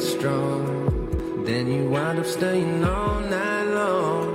strong. Then you wind up staying all night long.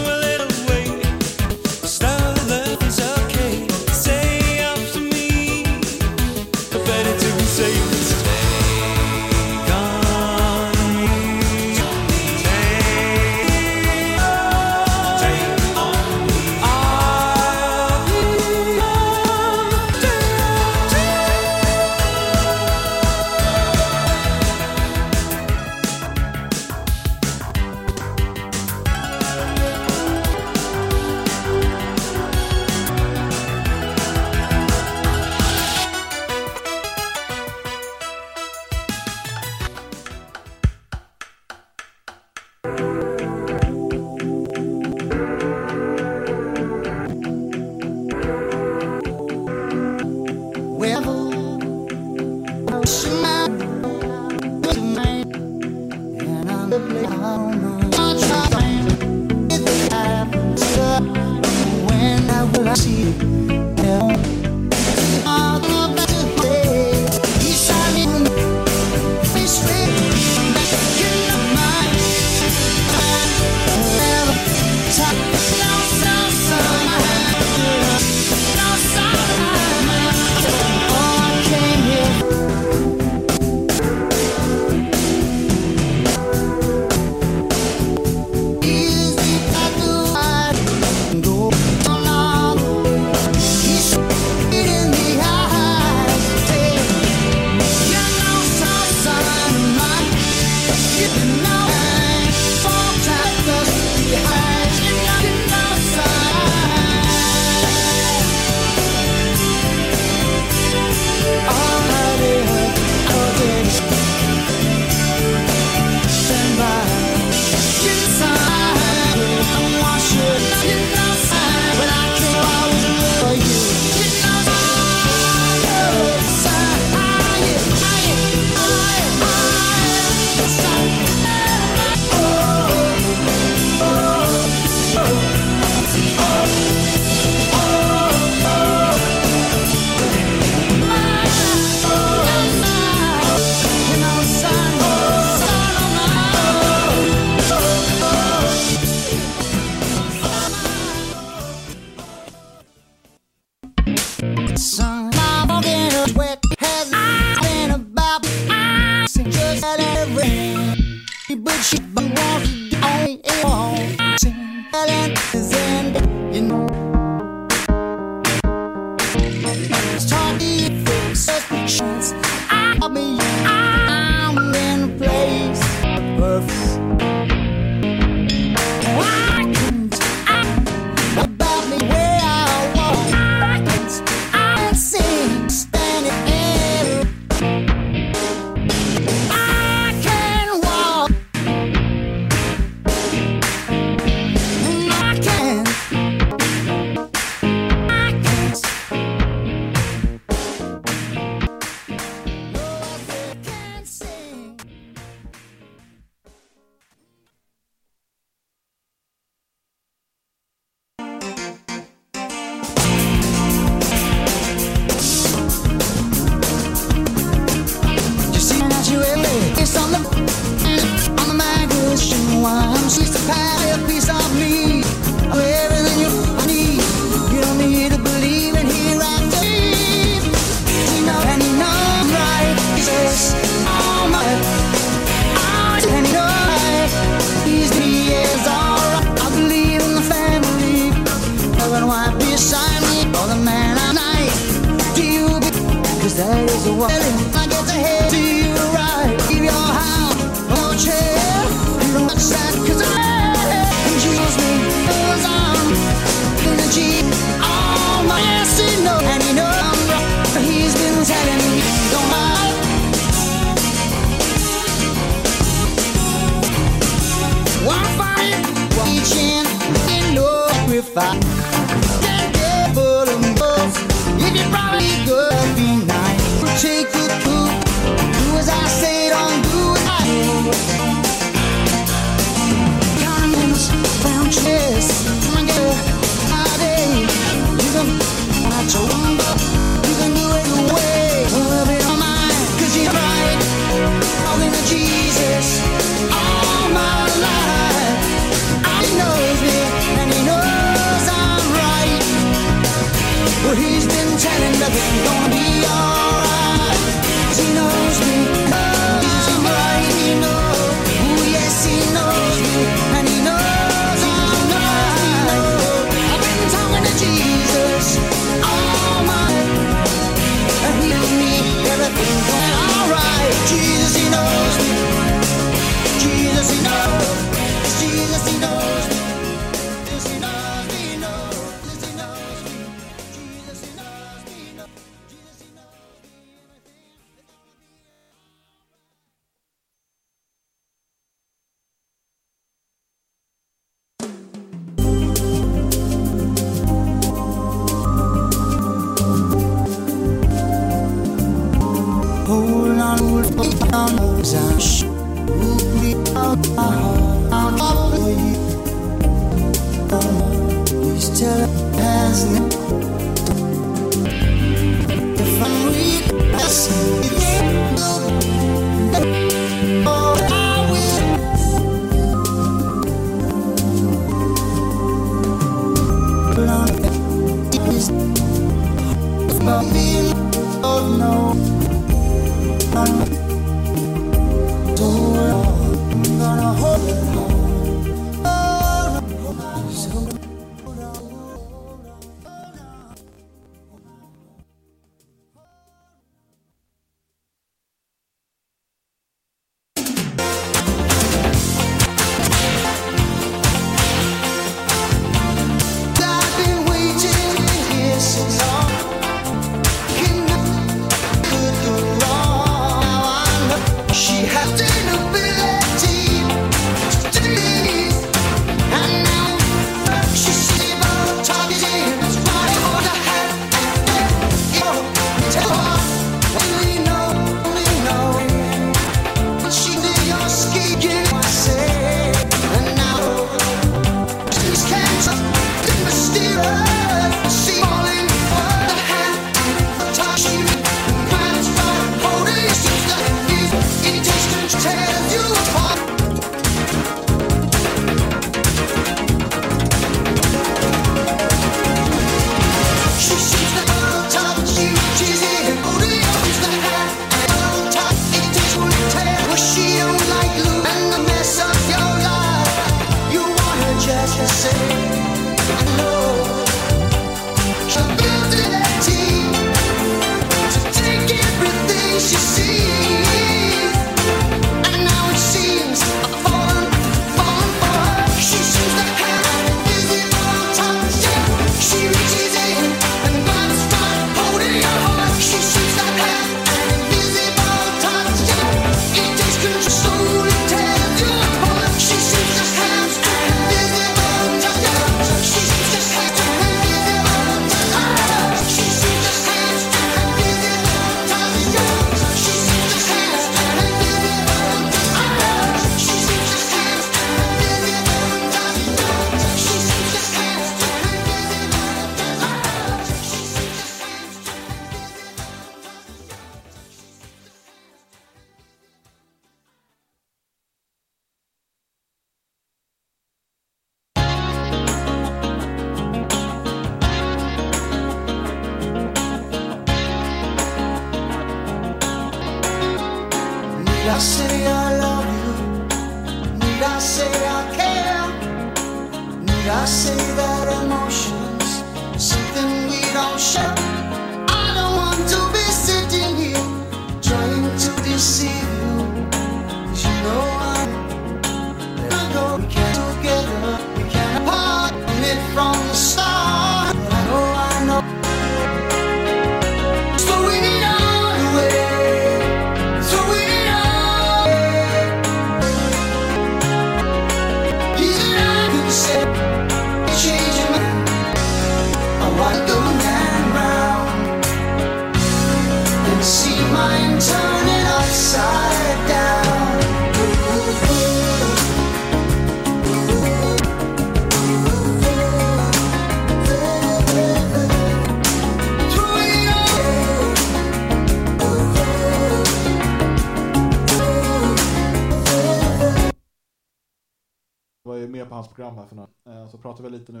Pratar vi lite nu.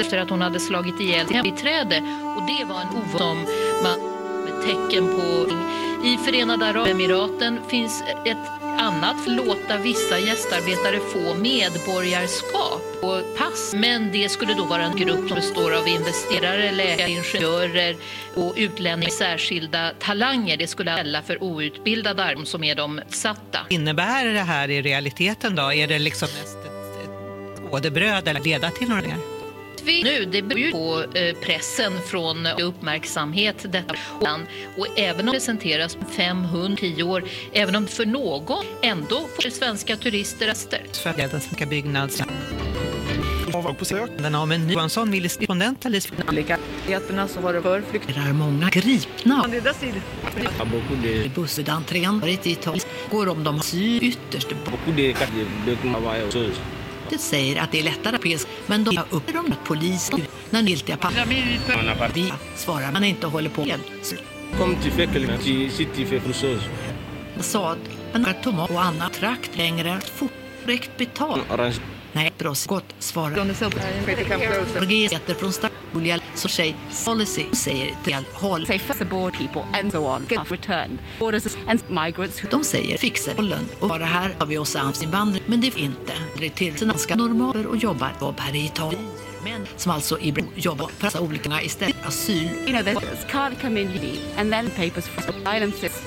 Efter att hon hade slagit ihjäl i biträde. Och det var en ovanlig som man med tecken på. I Förenade Arabemiraten finns ett annat för att låta vissa gästarbetare få medborgarskap och pass. Men det skulle då vara en grupp som består av investerare, läkare, ingenjörer och utlänningar med särskilda talanger. Det skulle gälla för outbildade arm som är de satta. innebär det här i realiteten då? Är det liksom mest ett, ett skådebröd eller leda till några mer? Vi nu, det beror ju på eh, pressen från uppmärksamhet detta land. och även om det presenteras 510 år, även om för någon ändå får svenska turister rester. följa den svenska byggnads... på sökanden av en ny Johansson vill respondent Alice Olikaheterna så har det förflykt. Det är många gripna. Andra sidan. I bussentrén varit i Italien går om de asyl ytterst Det säger att det är lättare pes, men de har upp dem att polisen när giltiga papper vi svarar man inte håller på med. Comme tu fais que le- tu- si tu fais quelque chose, Sa att man har tomat och annat trakt längre fort räckt betalt. Nej, svarar. Pretty come closer. Register från Starbulia så säger policy säger till håll. say first aboard people and so on get return borders and migrants De säger fixa bollen och bara här har vi oss invandring men det är inte. Det är till svenska normaler och jobbar jobb här i Italien. Men som alltså i jobbar för dessa olika istället asyl you know come in legally and then papers for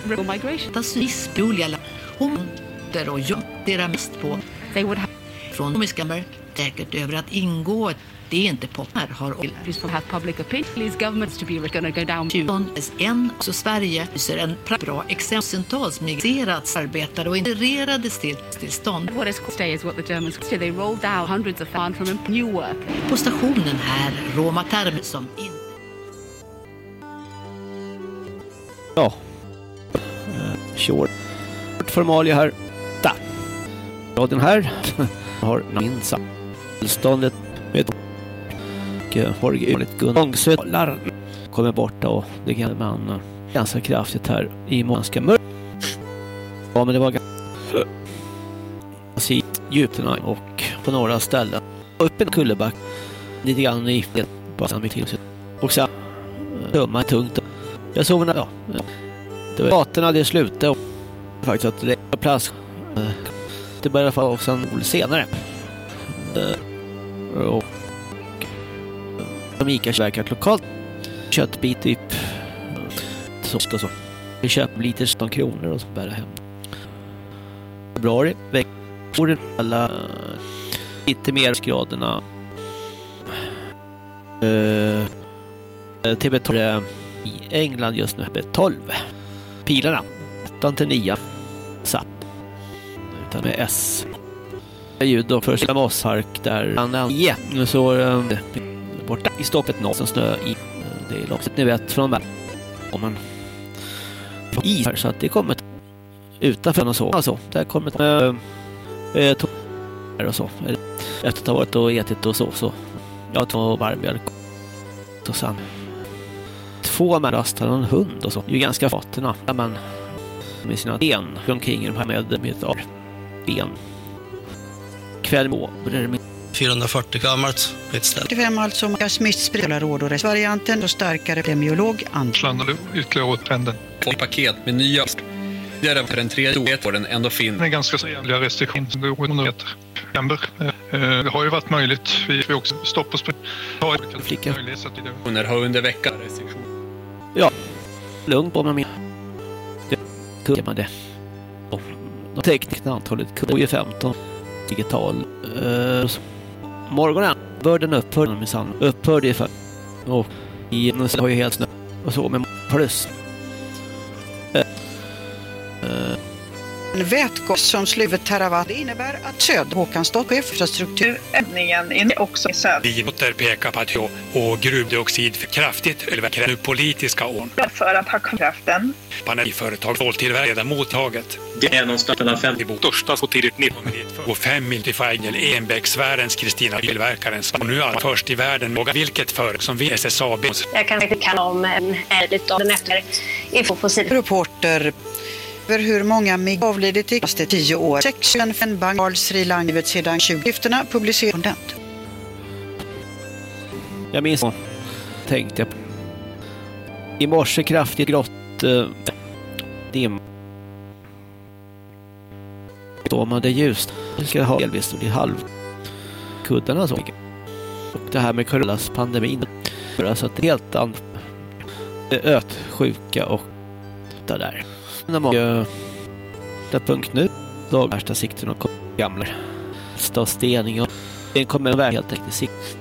real migration asylisp olika hon där och jobb deras mest på they would have från komiska mör säkert över att ingå det är inte på här har have public opinion these governments to be going to go down 20 en också Sverige hyser en bra exempeltals migrerats arbetare och integrerades till tillstånd what is stay is what the Germans say. They rolled out hundreds of found from new work. på stationen här Roma termer som in Ja. Eh, Sure. Formalia här. Där. Ja, den här har minst tillståndet med och Jorge Ulrich Gunnarsson kommer borta och det kan man ganska kraftigt här i månska mörk. Ja, men det var ganska djuperna och på några ställen upp en kullerback lite grann i bara till sig. och sen eh, dumma tungt. Jag såg när ja, det var gatorna det slutade och faktiskt att det var plats. Eh, det började få också en sen, senare. Eh, och de Ica verkat lokalt. Köttbit typ så och så. Vi köper lite 17 kronor och så bär hem. Februari veckor alla eh, lite mer graderna. Eh, uh, TB12 i England just nu 12. Pilarna 8 till 9 satt. Utan med S. Ljud och första mosshark där han ja, nu så eh, borta i stoppet noll som snö i det är loppet ni vet från där. Om man får is här så att det kommer utanför och så. Alltså, där kommer äh, äh, här och så. Efter att ha varit och ätit och så. så jag tar varmjölk och sen två med rastar en hund och så. Det är ju ganska fatterna. Där man med sina ben omkring de här med, mitt ar- ben. Det är min 440 gammalt på ett ställe. 45 alltså Mika smittspridarråd och varianten och starkare epidemiolog Slandade ytterligare åt trenden. paket med nya Tidigare för den tredje åren ändå finns. Det är ganska jävliga restriktioner under ett september. Eh, Det har ju varit möjligt. Vi får också stoppa och har Flicka. möjlighet så att det Restriktioner har under veckan restriktioner. Ja, lugn på min. Det kunde man det. Och De antalet kunde ju 15 digital. Uh, morgonen bör upphörde minsann. Upphörde ju för. Och i har ju helt snö och så med plus. Uh, uh vätgas som sluvet terawatt det innebär att Söderhåkanstorp på infrastruktur Ändningen är också i söder. Vi åter pekar på att jo, och gruvdioxid för kraftigt överväger nu politiska ån. För att ha kraften. Panelföretag ståltillverkade mottaget. Det är någonstans mellan 50 Det största så tidigt 19 och fem mil till Feigel, Enbäcksvärldens Kristina tillverkaren. Och nu är först i världen. Våga vilket företag som vi SSAB. Jag kan inte kan om eh, lite av den efter info på sidan. Reporter Papper hur många mig avlidit de senaste tio år. Sexen en bank Sri Lanka sedan 20-gifterna publicerade. Jag minns tänkte jag på. I morse kraftigt grått eh, dim. Då man det ljust. Vi ska ha delvis bli halv kuddarna så. Och det här med Corollas pandemin. Så att det är helt annat. Öt sjuka och det där. När man punkt nu. Dag värsta sikten och gamla. Stening och det kommer väl helt enkelt sikt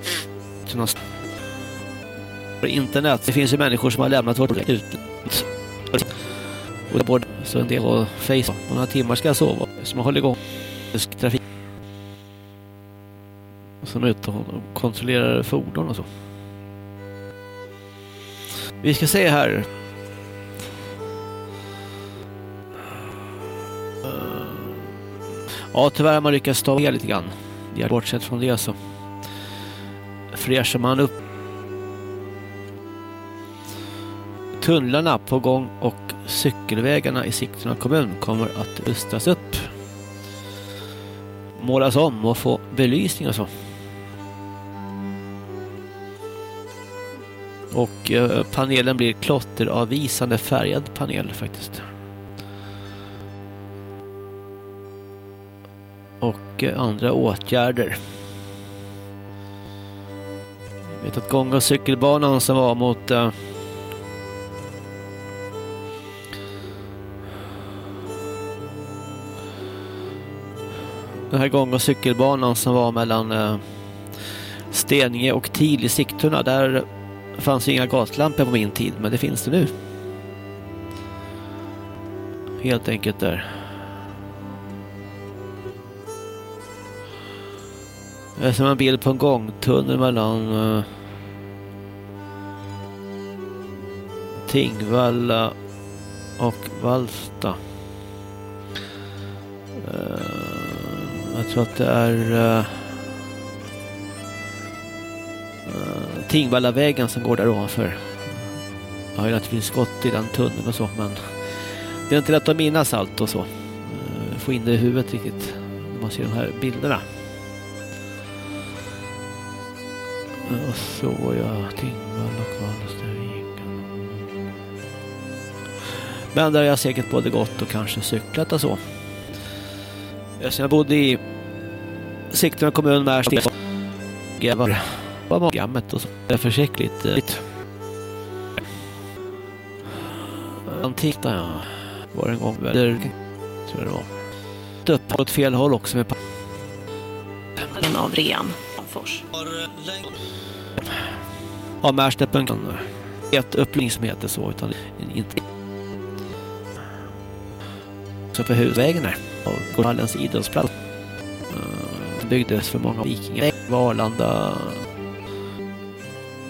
på internet. Det finns ju människor som har lämnat vårt ut. Och både så en del på Facebook. Några timmar ska jag sova. Som håller igång trafik. Och som är ute och kontrollerar fordon och så. Vi ska se här. Ja, tyvärr har man lyckats stava ner lite grann. Bortsett från det så fräschar man upp tunnlarna på gång och cykelvägarna i Sigtuna kommun kommer att rustas upp. Målas om och få belysning och så. Och eh, panelen blir klotteravvisande färgad panel faktiskt. Och eh, andra åtgärder. Jag vet att gång- och cykelbanan som var mot eh, den här gång- och cykelbanan som var mellan eh, Steninge och Til i Sigtuna. Där fanns ju inga gatlampor på min tid, men det finns det nu. Helt enkelt där. Eh, jag ser en bild på en gångtunnel mellan uh, Tingvalla och Valsta. Uh, eh, jag tror att det är uh, Tingvallavägen som går där ovanför. Jag har ju naturligtvis gått i den tunneln och så, men det är inte lätt att minnas allt och så. Uh, få in det i huvudet riktigt när man ser de här bilderna. Och så ja, Tingvall och Vallstaviken. Men där har jag säkert både gått och kanske cyklat och så. Så jag bodde i Sigtuna kommun med Märsta. Jag var, var gammet och så. Det är försiktigt. Antikt där ja. Var en gång där, tror jag det var. Upp åt fel håll också med En av rean. Fors av Märsta.com. Ett uppling som heter så, utan inte så på husvägen där. Och Gårdhallens idrottsplats. Uh, byggdes för många vikingar. Var Arlanda.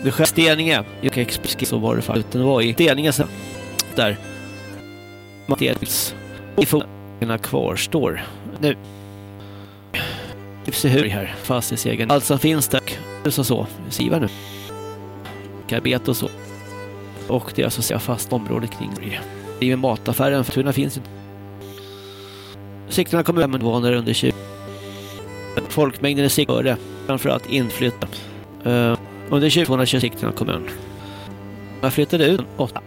Det skedde Steninge. Jag explicerar så var det faktiskt. Det var i Steninge sen. Där. Mattias. I fotarna kvarstår. Nu. Se hur här. Fastighetsägaren. Allt som finns där. Så så. Siva nu markarbete och så. Och det är alltså så fast område kring det. Det är mataffären. För Tuna finns inte. Sigtuna kommun invånare under 20. Folkmängden är Sigtuna framförallt inflytta. Uh, eh, under 2020 Sigtuna kommun. Man flyttade ut åtta.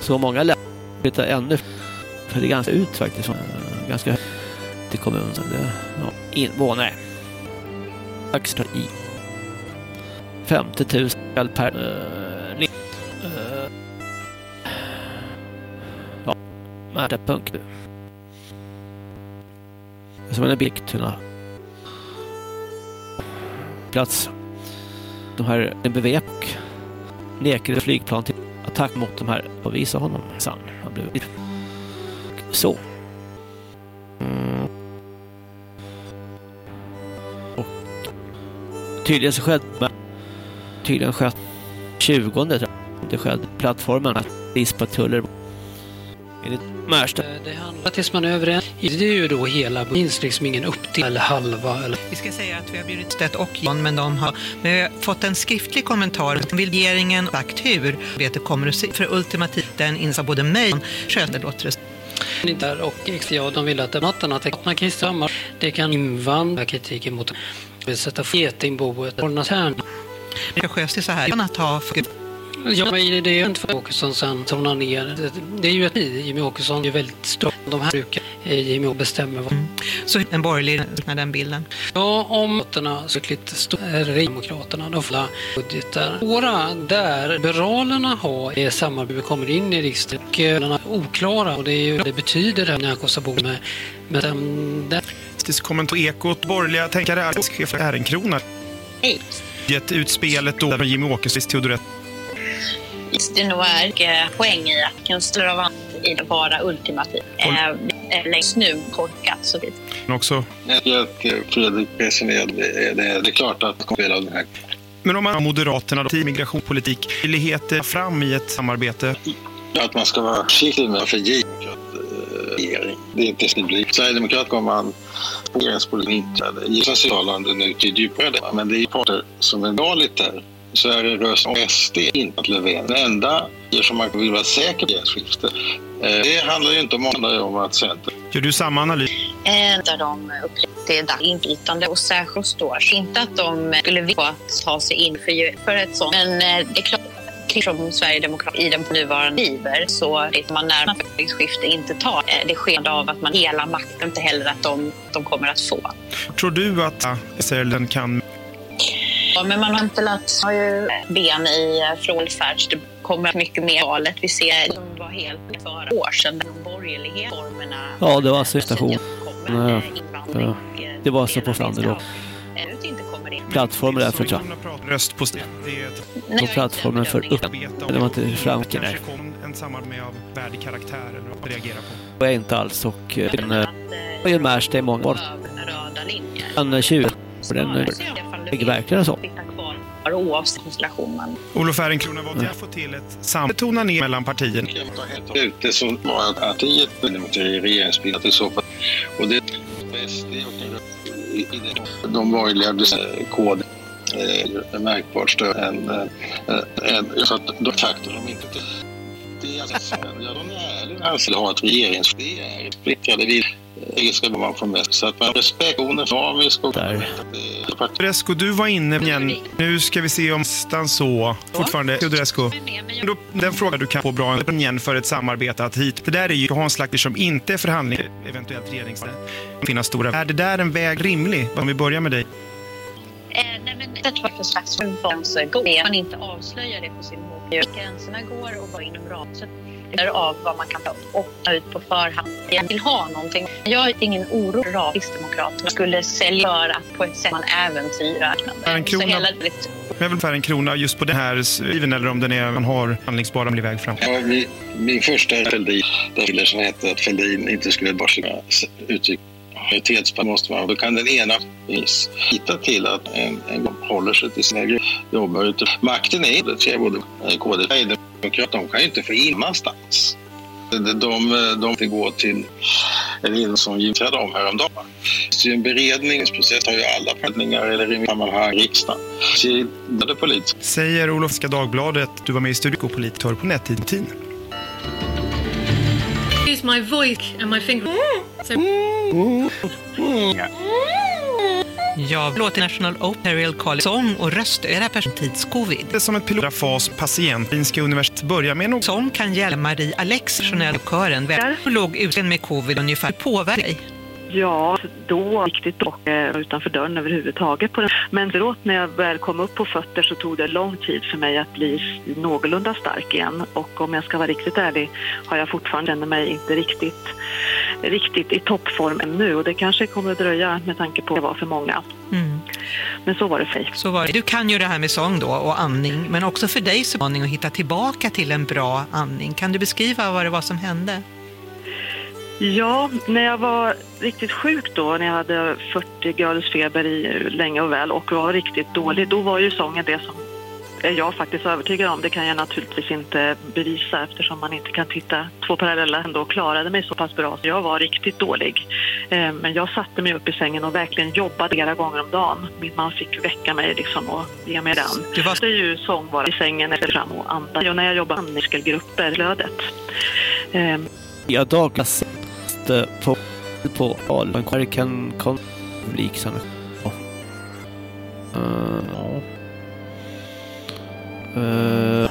Så många lär flytta ännu för det är ganska ut faktiskt. Uh, ganska högt till kommunen. Det, ja, invånare. Extra i 50 000 per uh, uh, ja, Märta punkt som en Birktuna. plats. De här NBV bevek. nekade flygplan till attack mot de här och visa honom sann. Han blev så. Mm. Och tydligen så skedde tydligen skett 20 det skedde plattformen att ispatuller enligt Märsta. Det handlar tills man är överens. Det är ju då hela, finns liksom ingen uppdelning eller halva. Eller... Vi ska säga att vi har bjudit Stedt och Jan, men de har, vi har fått en skriftlig kommentar. Vill regeringen sagt hur arbetet kommer att se för ultimativt den insats både mig och Sköld låter det där och ja, de vill att debatten att man kan samma det kan invandra kritiken mot att sätta getingboet ordnas här. Det sköts ju så här, att ha Ja, men det är inte för Åkesson sen tonar ner. Det är ju att Jimmy Åkesson är väldigt stor. De här brukar Jimmy bestämmer vad. Mm. Så en borgerlig med den bilden? Ja, om Moderaterna så lite stora Demokraterna, de får budgetar. Några där Liberalerna har är samarbete kommer in i riksdagen och är oklara och det är ju det betyder det när jag bo med, med dem där. Kommentar Ekot, borgerliga tänkare, chef Ehrenkrona. Hej. Utspelet då med Jimmy Åkesson, Teodoret. Det nog är poäng i att kunst av i vara ultimativ. Eh, eh, längst nu korkat så det Men också. Jag att Fredrik resonerade, det, är klart att det kommer spela den här. Men om man har Moderaterna, då, migrationspolitik, möjligheter fram i ett samarbete. Att man ska vara försiktig med att förge regering. Det är inte det blir. Sverigedemokrat kommer man regeringspolitik inte gissa sig uttalanden ut i djupare det. Men det är parter som är vanligt där. Så är det röst om SD, inte att Löfven. Det enda som man vill vara säker på regeringsskifte. eh, Det handlar ju inte om, handlar om att Centern Gör du samma analys? Där de upplevde det inflytande och särskilt står. Inte att de skulle vilja ta sig in för, för ett sånt. Men eh, det är klart som Sverigedemokrat i den nuvarande iver så är man när man skifte inte tar eh, det sken av att man hela makten inte heller att de, de kommer att få. Tror du att SRL kan... Ja, men man har inte lagt har ju ben i eh, frånfärds. Det kommer mycket mer valet. Vi ser som var helt för år sedan, de borgerliga formerna. Ja, det var alltså station. Ja. Det var så på Flander då. Plattformen där för tror jag. Röst på det. På plattformen för upp. Det var inte framken där. En samarbete av värdig karaktär eller att reagera på. Det var inte alls och eh, den eh, var ju Märsta i många år. Den 20. Och den eh, ligger verkligen så. Oavsett konstellationen. Olof Ehrenkrona, vad jag få till ett samtal tona ner mellan partierna? ute som var att partiet i regeringsbildet i så fall. Och det SD och i det- de borgerliga KD, är eh, märkbart större än, eh, ...än... än ...för att de faktum de inte det är alltså, ja, de är ärliga anser att ha ett regeringsskifte. Det är splittrade vi ska man få med. Så att man respekt, dynamisk och... Teodorescu, du var inne igen. Nu ska vi se om stan så fortfarande. Då, den fråga du kan få bra igen för ett samarbete att hit. Det där är ju Hans Lacker som inte är förhandling, eventuellt regerings... finnas stora. Är det där en väg rimlig? Om vi börjar med dig. Eh, nej, men det var för slags går. Man inte avslöjar det på sin mobil. Gränserna går och var inom ramen. Det är av vad man kan ta och ta ut på förhand. Jag vill ha någonting. Jag har ingen oro för att Kristdemokraterna skulle sälja på ett sätt man äventyrar En krona. Så hela, Men ungefär en krona just på den här skriven eller om den är, man har handlingsbar blir väg fram. Ja, min, min första Fälldin, där som hette att Fälldin inte skulle bara uttryck majoritetsparti måste man, då kan den ena hitta till att en, en håller sig till sina jobb. Makten är inte, både KD de kan ju inte få in någonstans. De, de, de, de går till en in som gillade om häromdagen. Så en beredningsprocess har ju alla förhandlingar eller i sammanhang riksdagen. Så det är politiskt. Säger Olofska Dagbladet, du var med i Studio Politiker på Nettidtiden. Use my voice and my finger. So... Ja, låter National Operial College sång och röst är det här tids-covid. Det är som ett pilotfas patient. Finska universitet börjar med något. Som kan hjälpa Marie Alex, kören, låg uten med covid ungefär påverka dig. Ja, då riktigt och eh, utanför dörren överhuvudtaget. På den. Men efteråt när jag väl kom upp på fötter så tog det lång tid för mig att bli någorlunda stark igen. Och om jag ska vara riktigt ärlig har jag fortfarande känner mig inte riktigt, riktigt i toppform ännu. Och det kanske kommer att dröja med tanke på att det var för många. Mm. Men så var det för mig. Så var det. Du kan ju det här med sång då och andning, men också för dig så andning att hitta tillbaka till en bra andning. Kan du beskriva vad det var som hände? Ja, när jag var riktigt sjuk då, när jag hade 40 graders feber i länge och väl och var riktigt dålig, då var ju sången det som jag faktiskt övertygad om. Det kan jag naturligtvis inte bevisa eftersom man inte kan titta två parallella. Ändå klarade mig så pass bra så jag var riktigt dålig. Eh, Men jag satte mig upp i sängen och verkligen jobbade flera gånger om dagen. Min man fick väcka mig liksom och ge mig den. Det var Det är ju sång bara i sängen eller fram och andas. Och när jag jobbade med muskelgrupper, flödet. Eh, Ja, Douglas på på Allen kan kan liksom. Uh, ja. Uh,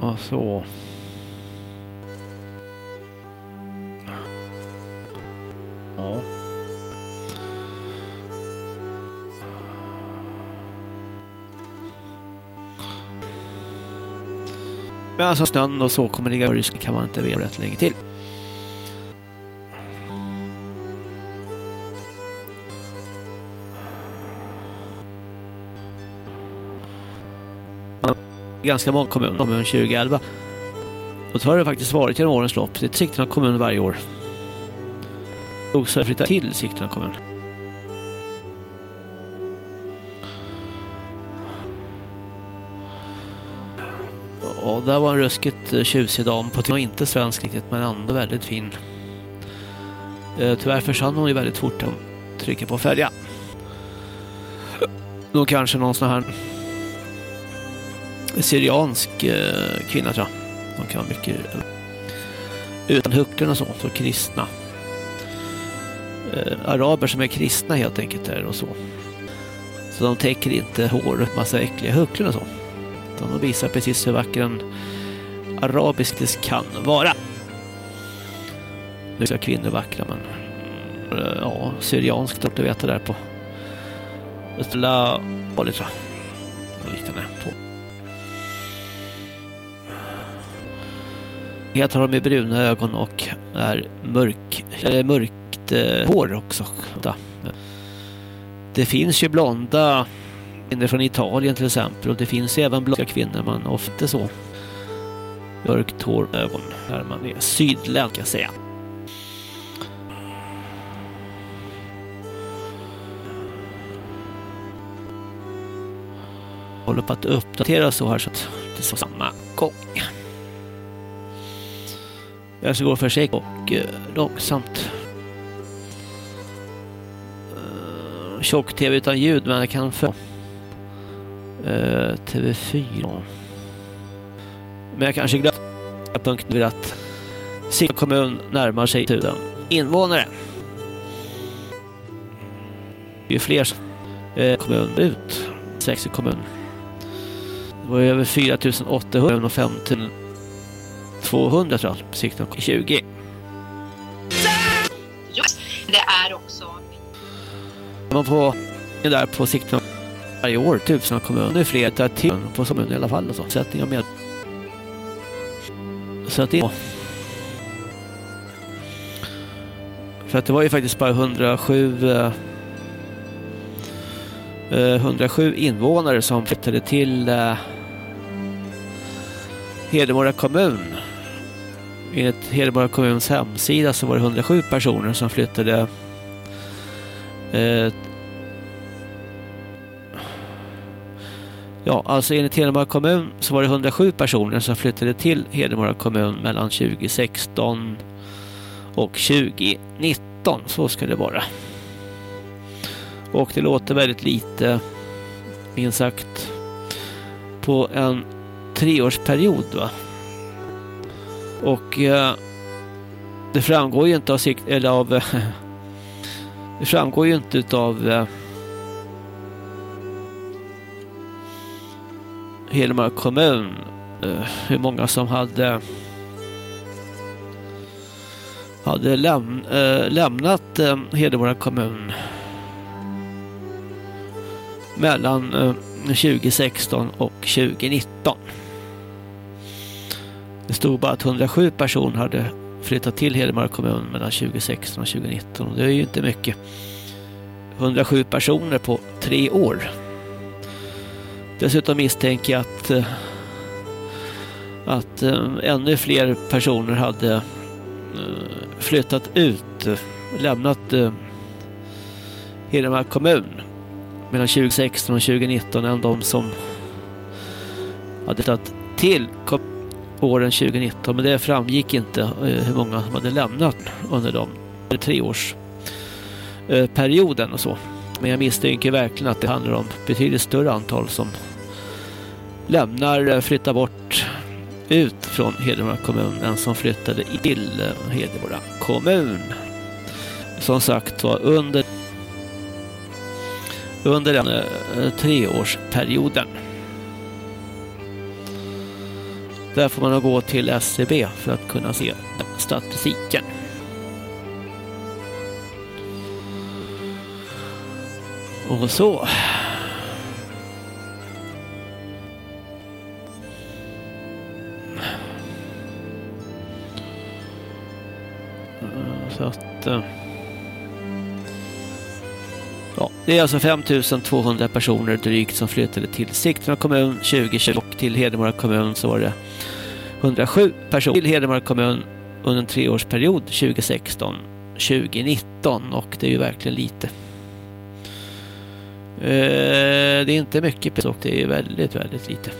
och så. Ja. Men alltså snön och så kommer ligga i rysk kan man inte veta rätt länge till. Ganska många kommuner, kommun 2011. Och så har det faktiskt varit genom årens lopp. Det är Sigtuna kommun varje år. Och så flyttar till Sigtuna kommun. Och där var en ruskigt eh, tjusig dam på var inte svensk riktigt men ändå väldigt fin. Eh, tyvärr försvann hon ju väldigt fort hon trycker på färja. Då kanske någon sån här syriansk eh, kvinna tror jag. De kan mycket utan hucklen och så, så kristna. Eh, araber som är kristna helt enkelt är och så. Så de täcker inte håret, massa äckliga hucklen och så. Utan de visar precis hur vacker en arabisk disk kan vara. Nu är kvinnor vackra men eh, ja, syrianskt att du veta där på Östla Bali tror jag. Och liknande. Helt har de med bruna ögon och är mörk, eller mörkt eh, hår också. Det finns ju blonda kvinnor från Italien till exempel och det finns även blonda kvinnor men ofta så mörkt hår ögon när man är sydländ kan jag säga. Håller på att uppdatera så här så att det är så samma gång. Jag ska gå försiktigt och eh, långsamt. Eh, tjock-tv utan ljud men jag kan få uh, TV4. Men jag kanske glömde punkten vid att Sigtuna kommun närmar sig tusen invånare. Det är ju fler eh, kommuner ut. Sex kommun. Det var över 4800 och 5200 tror jag. Sigtuna 20. Just det är också Man får där på Sigtuna varje år typ, tusen kommuner. Är fler till till på kommunen i alla fall. Och så. Sättningar med. Så att det För att det var ju faktiskt bara 107 eh, eh 107 invånare som flyttade till eh, Hedemora kommun. Enligt Hedemora kommuns hemsida så var det 107 personer som flyttade eh, Ja, alltså enligt Hedemora kommun så var det 107 personer som flyttade till Hedemora kommun mellan 2016 och 2019. Så ska det vara. Och det låter väldigt lite, minst sagt, på en treårsperiod. Va? Och eh, det framgår ju inte av, sikt, eller av det framgår ju inte av eh, Hedemora kommun eh, hur många som hade hade läm, eh, lämnat eh, Hedemora kommun mellan eh, 2016 och 2019. Det stod bara att 107 personer hade flyttat till Hedemora kommun mellan 2016 och 2019. och Det är ju inte mycket. 107 personer på tre år. Dessutom misstänker jag att, eh, att eh, ännu fler personer hade eh, flyttat ut, lämnat eh, kommun mellan 2016 och 2019 än de som hade flyttat till åren 2019. Men det framgick inte hur många som hade lämnat under de treårsperioden och så. Men jag misstänker verkligen att det handlar om betydligt större antal som lämnar, eh, flyttar bort ut från Hedemora kommun än som flyttade till eh, Hedemora kommun. Som sagt var under under den eh, treårsperioden. Där får man gå till SCB för att kunna se statistiken. Och så. Så att... Eh, ja, det är alltså 5200 personer drygt som flyttade till Sigtuna kommun 2020 och till Hedemora kommun så var det 107 personer till Hedemora kommun under en treårsperiod 2016-2019 och det är ju verkligen lite. Eh, det är inte mycket och det är väldigt, väldigt lite.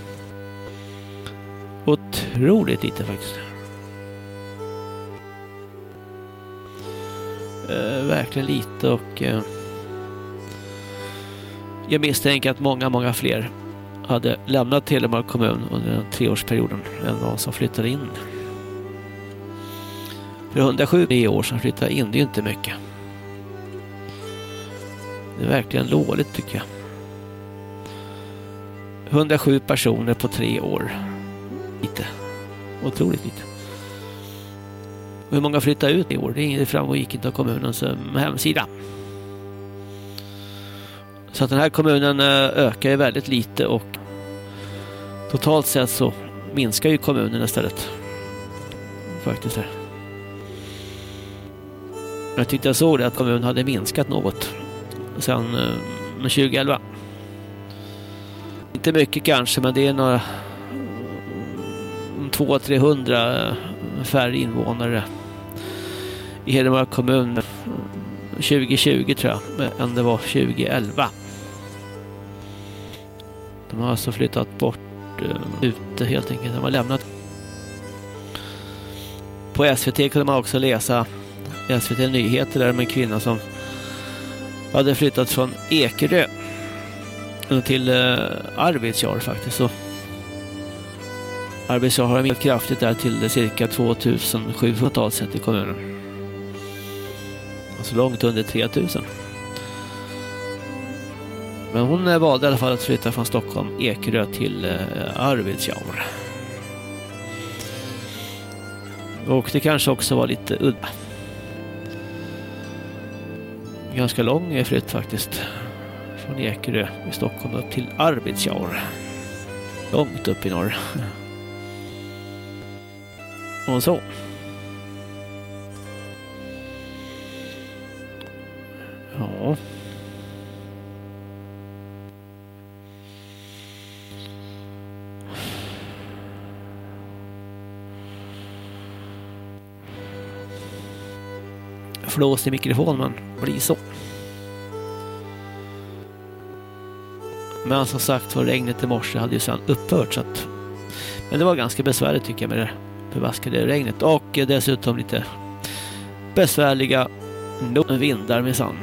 Otroligt lite faktiskt. Eh, verkligen lite och eh, jag misstänker att många, många fler hade lämnat Telemark kommun under den treårsperioden än vad som flyttade in. För 107 år som flyttade in, det är ju inte mycket. Det är verkligen dåligt tycker jag. 107 personer på tre år. Lite. Otroligt lite. Och hur många flyttar ut i år? Det framgick inte av kommunens eh, hemsida. Så att den här kommunen eh, ökar ju väldigt lite och totalt sett så minskar ju kommunen istället. Faktiskt här. Jag tyckte jag såg det att kommunen hade minskat något sedan eh, 2011. Inte mycket kanske men det är några mm, 200-300 eh, färre invånare i Hedemora kommun 2020 tror jag än det var 2011. De har alltså flyttat bort eh, ute helt enkelt. De har lämnat. På SVT kunde man också läsa SVT Nyheter där med en kvinna som hade flyttat från Ekerö till eh, Arvidsjaur faktiskt. Så Arvidsjaur har minskat kraftigt där till eh, cirka 2700 totalt sett i kommunen. Alltså långt under 3000. Men hon eh, valde i alla fall att flytta från Stockholm, Ekerö till Arvidsjaur. Och det kanske också var lite udda. Ganska lång flytt faktiskt. Från Ekerö i Stockholm upp till Arvidsjaur. Långt upp i norr. Och så. Flås i mikrofonen men blir så. Men alltså, som sagt var regnet i morse hade ju sedan upphört så att men det var ganska besvärligt tycker jag med det förbaskade regnet och dessutom lite besvärliga vindar med sand.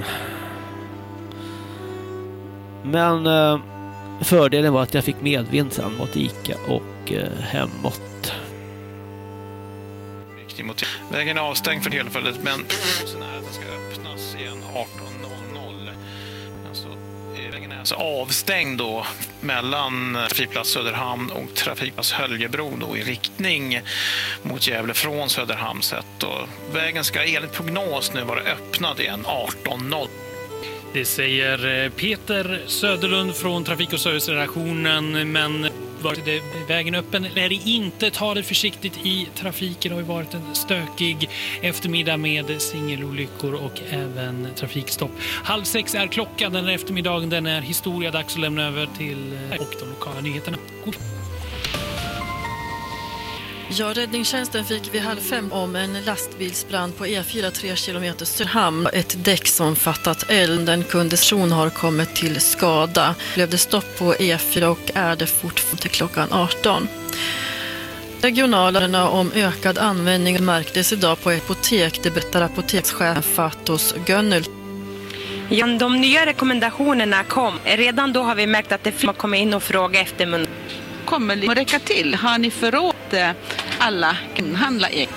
Men eh, fördelen var att jag fick medvind sen mot Ica och eh, hemåt eh, mot... Vägen är avstängd för tillfället men prognosen är att den ska öppnas igen 18.00. Alltså, eh, vägen är alltså avstängd då mellan eh, trafikplats Söderhamn och trafikplats Höljebro då i riktning mot Gävle från Söderhamn sett. Vägen ska enligt prognos nu vara öppnad igen 18.00. Det säger eh, Peter Söderlund från Trafik och serviceredaktionen. Men var det vägen öppen eller är det inte? Ta det försiktigt i trafiken. Det har ju varit en stökig eftermiddag med singelolyckor och även trafikstopp. Halv sex är klockan den här eftermiddagen. Den är historia. Dags att lämna över till eh, och de lokala nyheterna. God. Ja, räddningstjänsten fick vid halv fem om en lastbilsbrand på E4 3 kilometer Söderhamn. Ett däck som fattat eld. Den kunde person har kommit till skada. Blev det stopp på E4 och är det fortfarande till klockan 18. Regionalerna om ökad användning märktes idag på ett apotek. Det berättar apotekschefen Fatos Gönnel. Ja, de nya rekommendationerna kom. Redan då har vi märkt att det har kommit in och frågat efter mun. Kommer det räcka till? Har ni förråd alla kan handla i?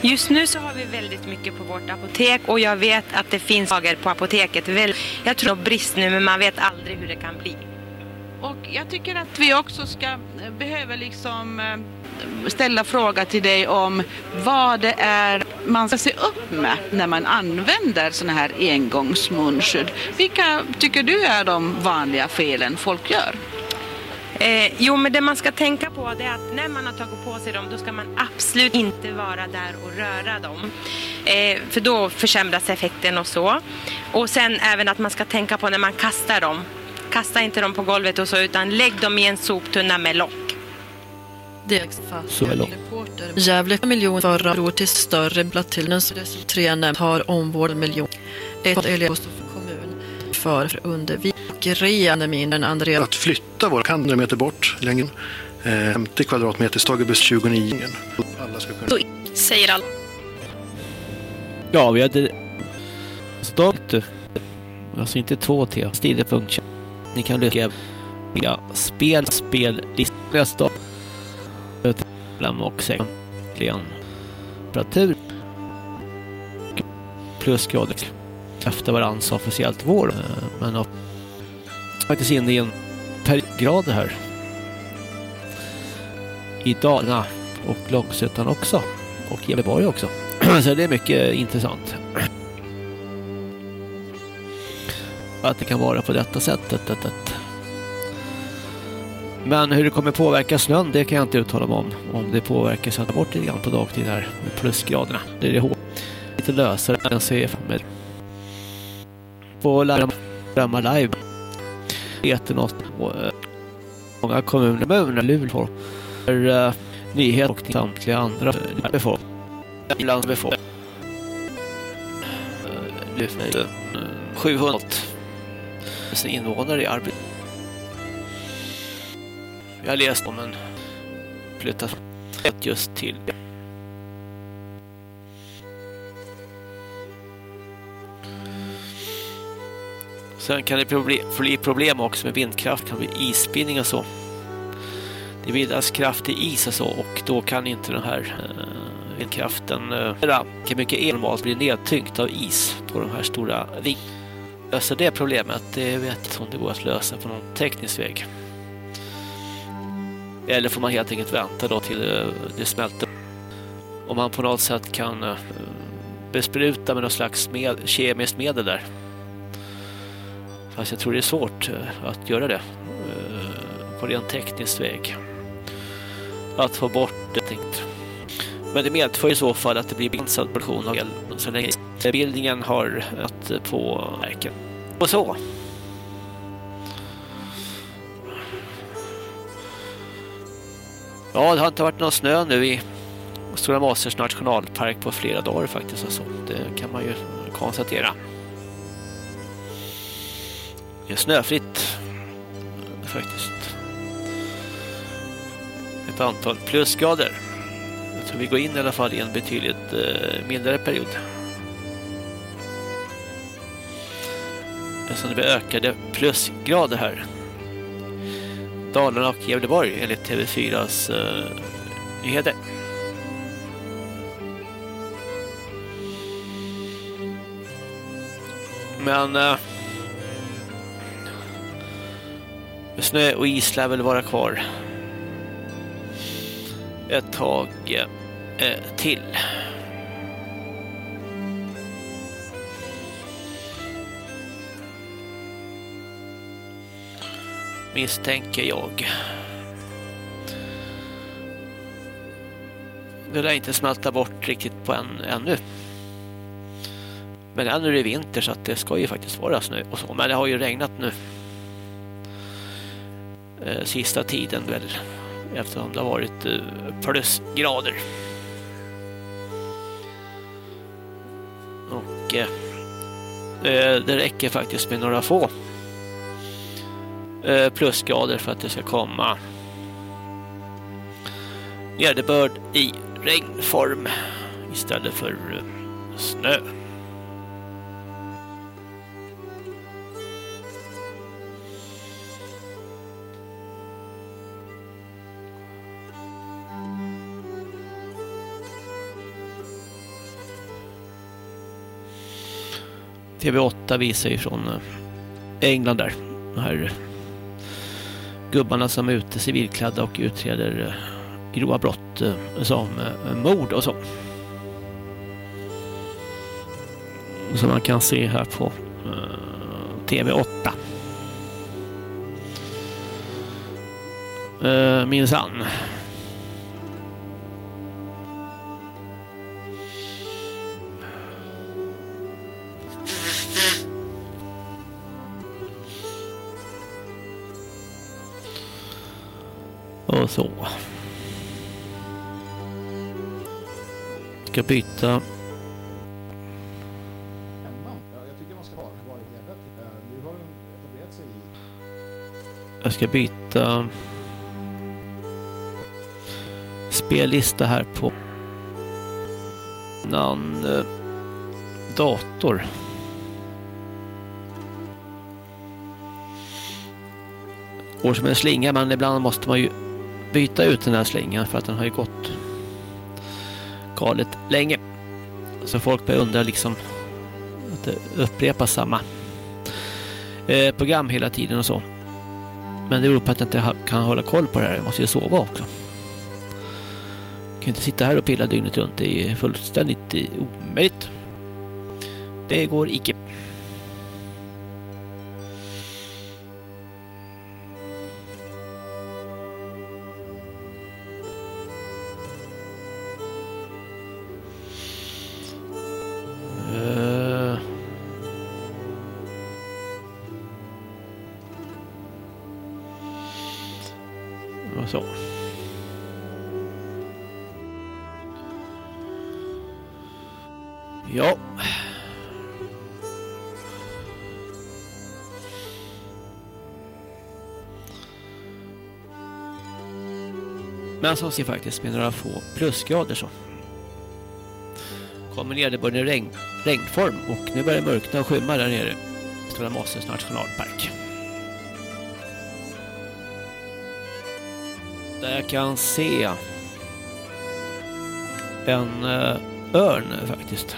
Just nu så har vi väldigt mycket på vårt apotek och jag vet att det finns lager på apoteket. Jag tror det brist nu men man vet aldrig hur det kan bli. Och jag tycker att vi också ska behöva liksom ställa fråga till dig om vad det är man ska se upp med när man använder sådana här engångsmunskydd. Vilka tycker du är de vanliga felen folk gör? Eh, jo, men det man ska tänka på det är att när man har tagit på sig dem då ska man absolut inte vara där och röra dem. Eh, för då försämras effekten och så. Och sen även att man ska tänka på när man kastar dem. Kasta inte dem på golvet och så utan lägg dem i en soptunna med lock. Det. Reporter. Gävle miljon förra året till större Platinus tre nämnd har omvård miljon. Ett elev för kommun för för undervisning än Andrea. Att flytta våra kan meter bort längden. Eh, 50 kvadratmeter, Stagebuss 29. Alla ska kunna... Säger alla. Ja, vi hade stolt. Alltså inte två T. Stille.chat. Ni kan lycka ja, spel, spel, lista, och säkert temperatur plusgrader efter varandra officiellt vår. Eh, Men och, faktiskt inne i en perigrad här. I Dalarna och Långsötan också. Och Gävleborg också. Så det är mycket intressant. Att det kan vara på detta sättet. Men hur det kommer påverka snön, det kan jag inte uttala mig om. Om det påverkar så att bort lite grann på dagtid här med plusgraderna. Det är det hårt. Lite lösare än se med. På Lärma Live. Heter något. Och, eh, många kommuner, kommuner, Luleå. För eh, nyheter och samtliga andra eh, befolkningar. Landsbefolkning. Eh, uh, 700 invånare i arbete. Jag har läst om en flyttat just till Sen kan det bli problem också med vindkraft, kan bli isbildning och så. Det bildas kraft i is och så och då kan inte den här eh, vindkraften eh, uh, kan mycket el normalt bli nedtyngt av is på de här stora ving. Lösa det problemet, det vet jag inte om det går att lösa på någon teknisk väg. Eller får man helt enkelt vänta då till eh, det smälter. Om man på något sätt kan bespruta med något slags med kemiskt medel där. Fast jag tror det är svårt eh, att göra det eh, på rent teknisk väg att få bort det tänkt. Men det medför i så fall att det blir begränsad produktion av el så länge bildningen har att eh, på verken. Och så. Ja, det har inte varit någon snö nu i Stora Masers nationalpark på flera dagar faktiskt. Alltså. Det kan man ju konstatera. Det är snöfritt faktiskt ett antal plusgrader. Jag tror vi går in i alla fall i en betydligt eh, mindre period. Eftersom det blir ökade plusgrader här. Dalarna och Gävleborg enligt TV4s eh, nyheter. Men eh, snö och is lär väl vara kvar ett tag eh, till. Misstänker jag. Det lär inte smälta bort riktigt på en ännu. Men ännu är det vinter så att det ska ju faktiskt vara snö och så. Men det har ju regnat nu. Eh, sista tiden väl eftersom det har varit eh, plusgrader. Och eh, det räcker faktiskt med några få eh, plusgrader för att det ska komma nederbörd i regnform istället för eh, snö. TV8 visar ju från eh, England där. De här gubbarna som är ute civilklädda och utreder eh, grova brott eh, som mord och så. Som man kan se här på TV8. Minsann. Och så. Ska byta. Jag ska byta spellista här på någon eh, dator. Går som en slinga men ibland måste man ju byta ut den här slingan för att den har ju gått galet länge. Så folk börjar undra liksom att det upprepas samma eh, program hela tiden och så. Men det beror på att jag inte kan hålla koll på det här. Jag måste ju sova också. Jag kan inte sitta här och pilla dygnet runt. Det är fullständigt eh, omöjligt. Det går icke. Som ser faktiskt med några få plusgrader så. Kommer nederbörden i regn, regnform och nu börjar det mörkna och skymma där nere. Stora Mosses nationalpark. Där jag kan se en eh, örn faktiskt.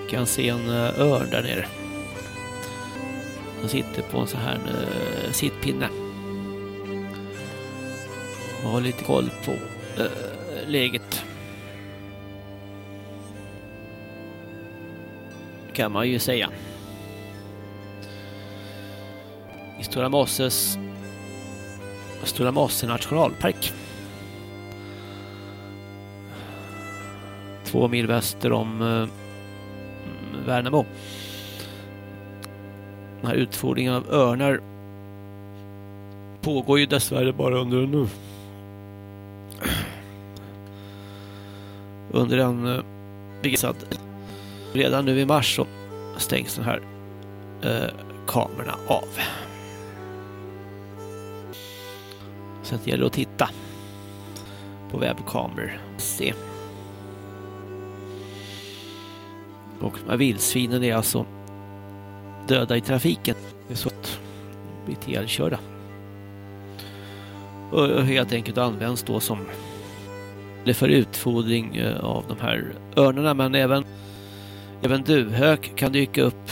Jag kan se en eh, örn där nere. Som sitter på en så här eh, sittpinne. Och har lite koll på eh, läget. Kan man ju säga. I Stora Mosses Stora Mosse nationalpark. Två mil väster om äh, Värnamo. Den här utfodringen av örnar pågår ju dessvärre bara under nu. Under en eh, begränsad redan nu i mars så stängs den här eh, kamerorna av. Så det gäller att titta på webbkameror. Se. Och de här vildsvinen är alltså döda i trafiken. Det är så att de blir ihjälkörda. Och helt enkelt används då som för utfodring eh, av de här örnarna men även även duvhök kan dyka upp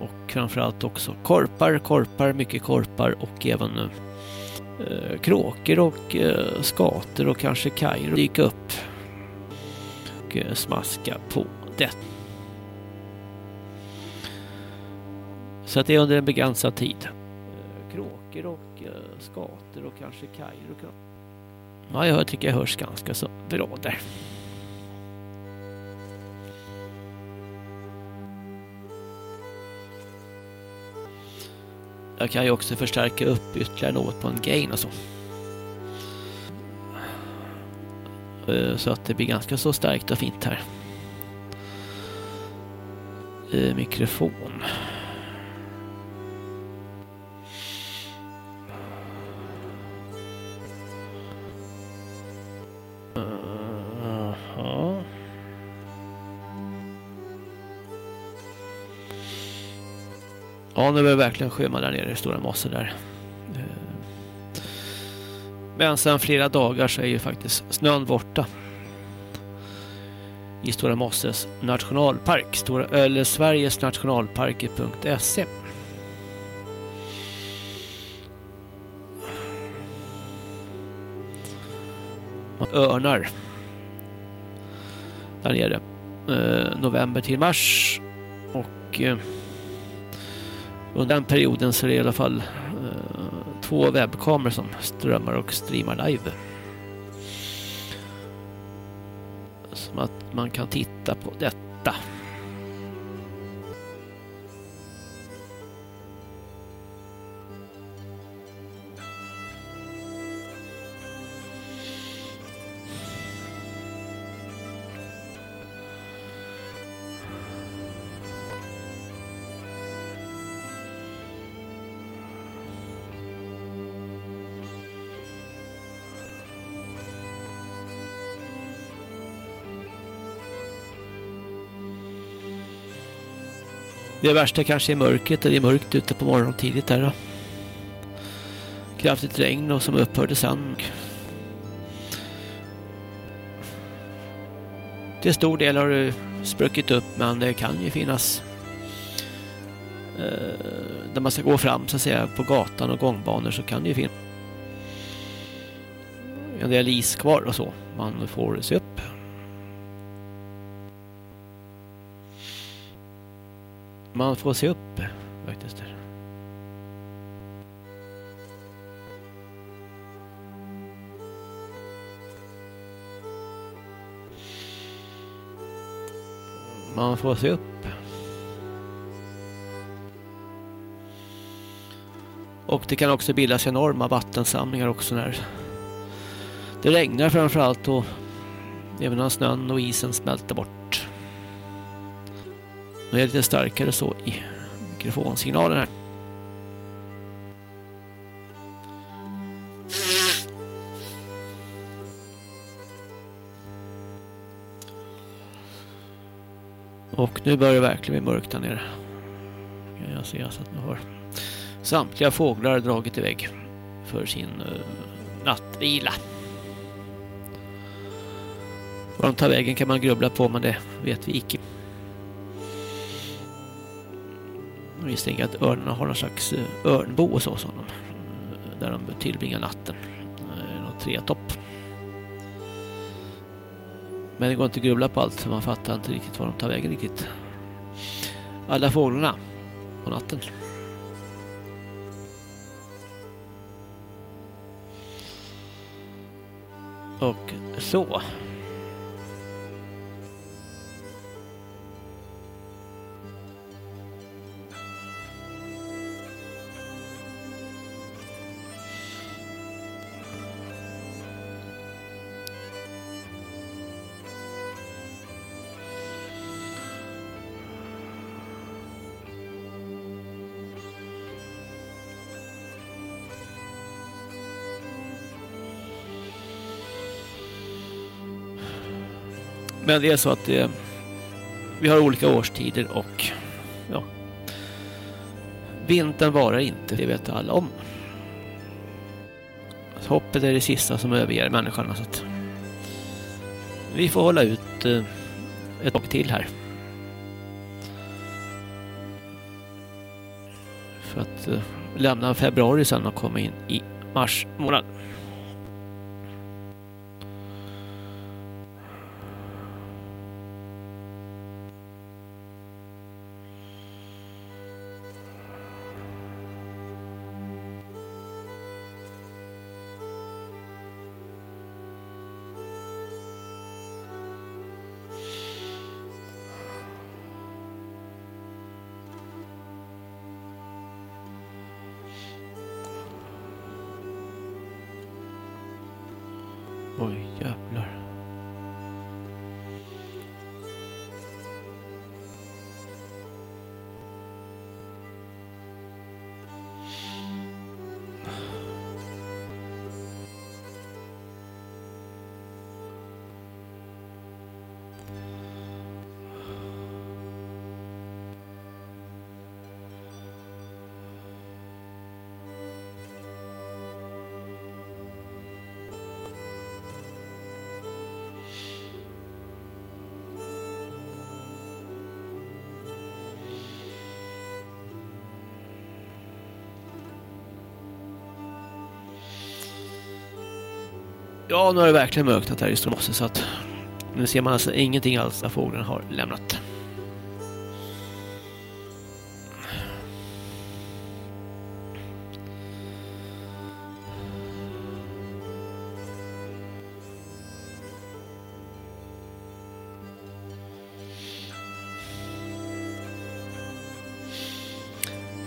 och framförallt också korpar, korpar, mycket korpar och även eh, kråkor och eh, skater och kanske kajor dyka upp och eh, smaska på det. Så att det är under en begränsad tid. Eh, kråkor och eh, skater och kanske kajor och Ja, jag tycker jag hörs ganska så bra där. Jag kan ju också förstärka upp ytterligare något på en gain och så. Eh, så att det blir ganska så starkt och fint här. Eh, mikrofon. Ja, nu börjar verkligen skymma där nere i Stora Mosse där. Eh. Men sen flera dagar så är ju faktiskt snön borta. I Stora Mosses nationalpark, Stora, eller Sveriges nationalparker.se. Örnar. Där nere. Eh, november till mars. Och eh, under den perioden så är det i alla fall eh, två webbkameror som strömmar och streamar live. Som att man kan titta på detta. Det värsta kanske är mörkret. Det är mörkt ute på morgonen tidigt där. Då. Kraftigt regn och som upphörde sen. Till stor del har det spruckit upp men det kan ju finnas eh, där man ska gå fram så att säga på gatan och gångbanor så kan det ju finnas en del is kvar och så. Man får se upp. Man får se upp faktiskt. Man får se upp. Och det kan också bildas enorma vattensamlingar också när det regnar framförallt och även när snön och isen smälter bort. Nu är det lite starkare så i mikrofonsignalen här. Och nu börjar det verkligen bli mörkt där nere. Kan jag se så att nu har samtliga fåglar dragit iväg för sin uh, nattvila. Var de tar vägen kan man grubbla på men det vet vi icke. Misstänker att örnarna har någon slags eh, örnbo hos honom. som de, där de tillbringar natten. Eh, någon tretopp. Men det går inte att grubbla på allt. Man fattar inte riktigt var de tar vägen riktigt. Alla fåglarna på natten. Och så. Men det är så att eh, vi har olika årstider och ja, vintern varar inte, det vet alla om. Så hoppet är det sista som överger människan. Så att vi får hålla ut eh, ett tag till här. För att eh, lämna februari sen och komma in i mars månad. Nu har det verkligen mörknat här i Strömosse så att nu ser man alltså ingenting alls där fåglarna har lämnat.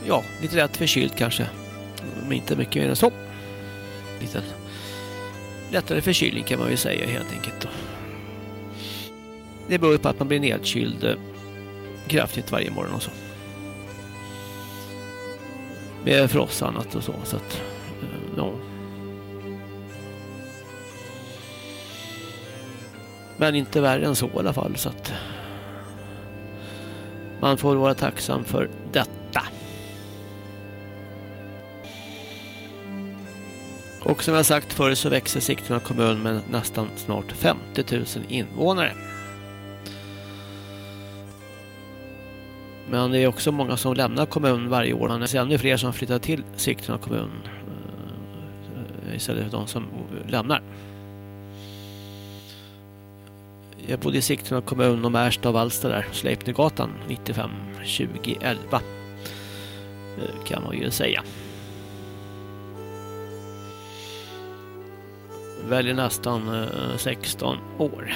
Ja, lite lätt förkylt kanske. Men inte mycket mer än så. Lättare förkylning kan man väl säga helt enkelt. Då. Det beror på att man blir nedkyld eh, kraftigt varje morgon och så. Med frost och annat och så. så att, eh, ja. Men inte värre än så i alla fall. Så att man får vara tacksam för detta. Som jag sagt förr så växer Sigtuna kommun med nästan snart 50 000 invånare. Men det är också många som lämnar kommunen varje år. Det är ännu fler som flyttar till Sigtuna kommun eh, istället för de som lämnar. Jag bodde i Sigtuna kommun och Märsta och Vallsta där, Sleipnergatan 95 2011 kan man ju säga. Väljer nästan eh, 16 år.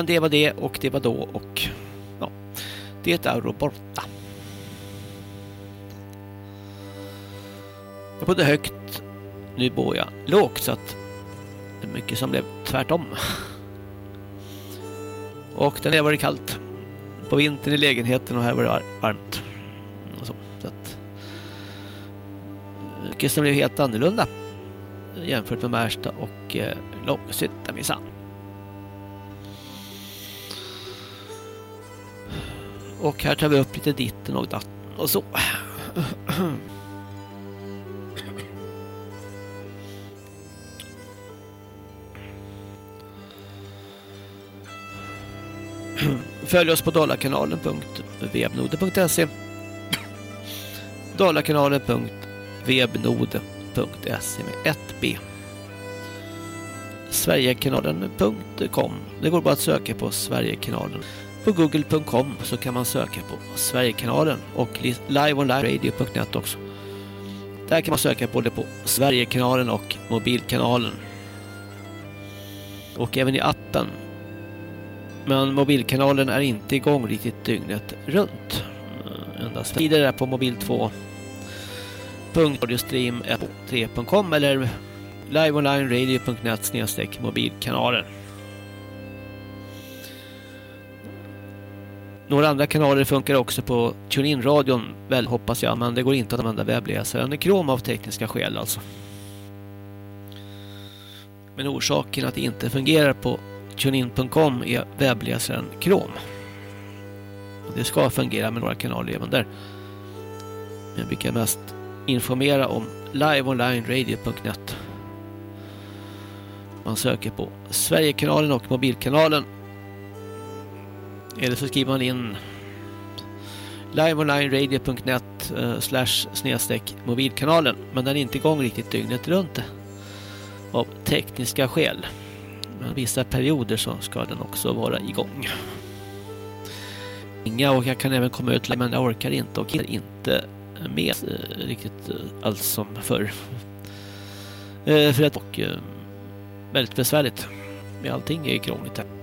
Men det var det och det var då och ja, det är borta. Jag bodde högt, nu bor jag lågt så att det är mycket som blev tvärtom. Och den var det kallt på vintern i lägenheten och här var det varmt. Och så, så att, mycket som blev helt annorlunda jämfört med Märsta och eh, Långshyttan minsann. Och här tar vi upp lite ditten och datten och så. Följ oss på dollarkanalen.webnode.se dollarkanalen.webnode.se med 1B Sverigekanalen.com Det går bara att söka på Sverigekanalen på google.com så kan man söka på Sverigekanalen och liveonlineradio.net också. Där kan man söka både på Sverigekanalen och mobilkanalen. Och även i appen. Men mobilkanalen är inte igång riktigt dygnet runt. Endast tider är på mobil 2. Radiostream 3.com eller liveonlineradio.net snedstreck mobilkanalen. Några andra kanaler funkar också på TuneIn-radion, väl hoppas jag, men det går inte att använda webbläsaren Chrome av tekniska skäl alltså. Men orsaken att det inte fungerar på TuneIn.com är webbläsaren Chrome. Det ska fungera med några kanaler även där. Jag brukar mest informera om liveonlineradio.net. Man söker på Sverigekanalen och mobilkanalen eller så skriver man in liveonlineradio.net eh, slash snedstreck mobilkanalen men den är inte igång riktigt dygnet runt av tekniska skäl. Men vissa perioder så ska den också vara igång. Inga och jag kan även komma ut men jag orkar inte och är inte med eh, riktigt eh, alls som förr. För att och väldigt besvärligt med allting är ju krångligt här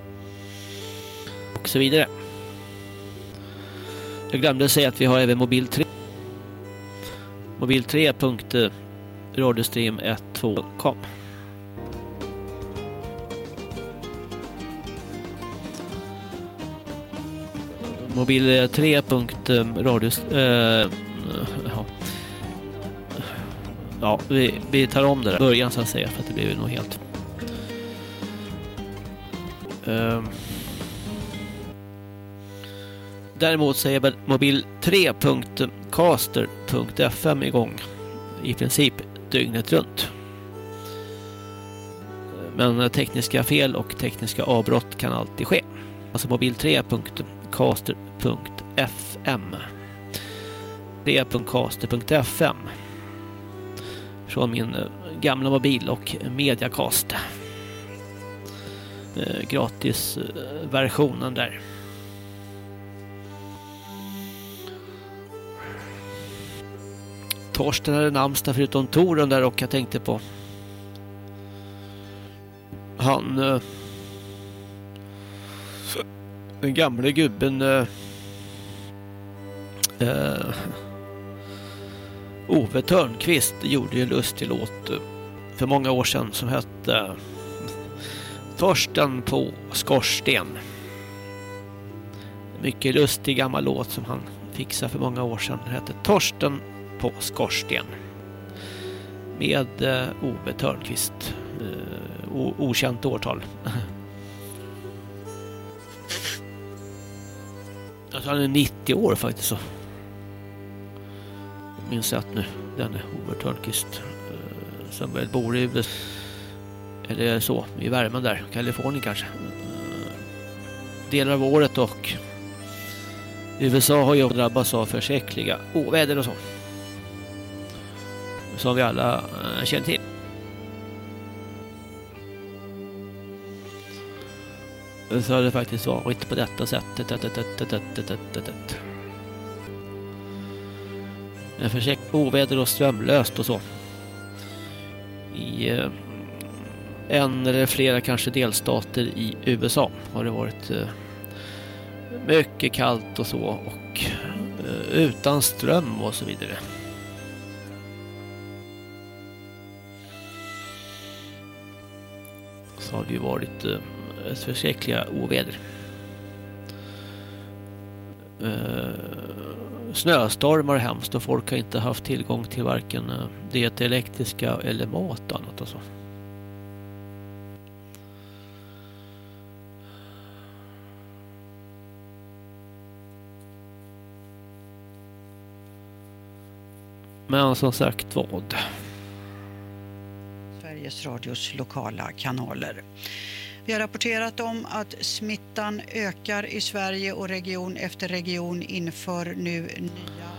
och så vidare. Jag glömde säga att vi har även mobil 3. Mobil 3.radiostream12.com eh, Mobil eh, 3. Eh, radios, äh, ja. ja, vi, vi tar om det där. Början så att säga för att det blev nog helt. Uh, Däremot så är väl mobil 3.caster.fm igång i princip dygnet runt. Men tekniska fel och tekniska avbrott kan alltid ske. Alltså mobil 3.caster.fm 3.caster.fm från min eh, gamla mobil och Mediacast. Eh, Gratisversionen eh, där. Torsten hade namnsdag förutom Toren där och jag tänkte på han eh, den gamle gubben eh, eh, Ove Törnqvist gjorde ju en lustig låt eh, för många år sedan som hette eh, Torsten på skorsten. Mycket lustig gammal låt som han fixade för många år sedan. Den hette Torsten på skorsten. Med eh, Ove Törnqvist. Eh, o- okänt årtal. Jag tror alltså, han är 90 år faktiskt så. Minns jag att nu. Den är Ove Törnqvist. eh, Som väl bor i Eller så, i värmen där. Kalifornien kanske. Eh, Delar av året och USA har ju drabbats av försäkliga oväder och så. Som vi alla eh, känner till. Så har det faktiskt varit på detta sättet. En försäkt oväder och strömlöst och så. I eh, en eller flera kanske delstater i USA har det varit eh, mycket kallt och så och utan ström och så vidare. Så har det ju varit eh, ett förskräckliga oväder. Eh, snöstormar hemskt och folk har inte haft tillgång till varken eh, det elektriska eller mat och annat och så. Men som sagt vad? Sveriges Radios lokala kanaler. Vi har rapporterat om att smittan ökar i Sverige och region efter region inför nu nya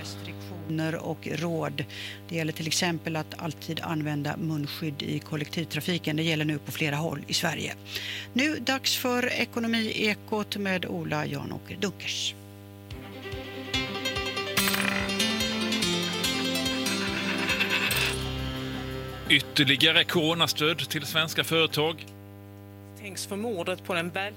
restriktioner och råd. Det gäller till exempel att alltid använda munskydd i kollektivtrafiken. Det gäller nu på flera håll i Sverige. Nu dags för Ekonomiekot med Ola Jan-Åker Dunkers. Ytterligare coronastöd till svenska företag. Tänks för mordet på den väl...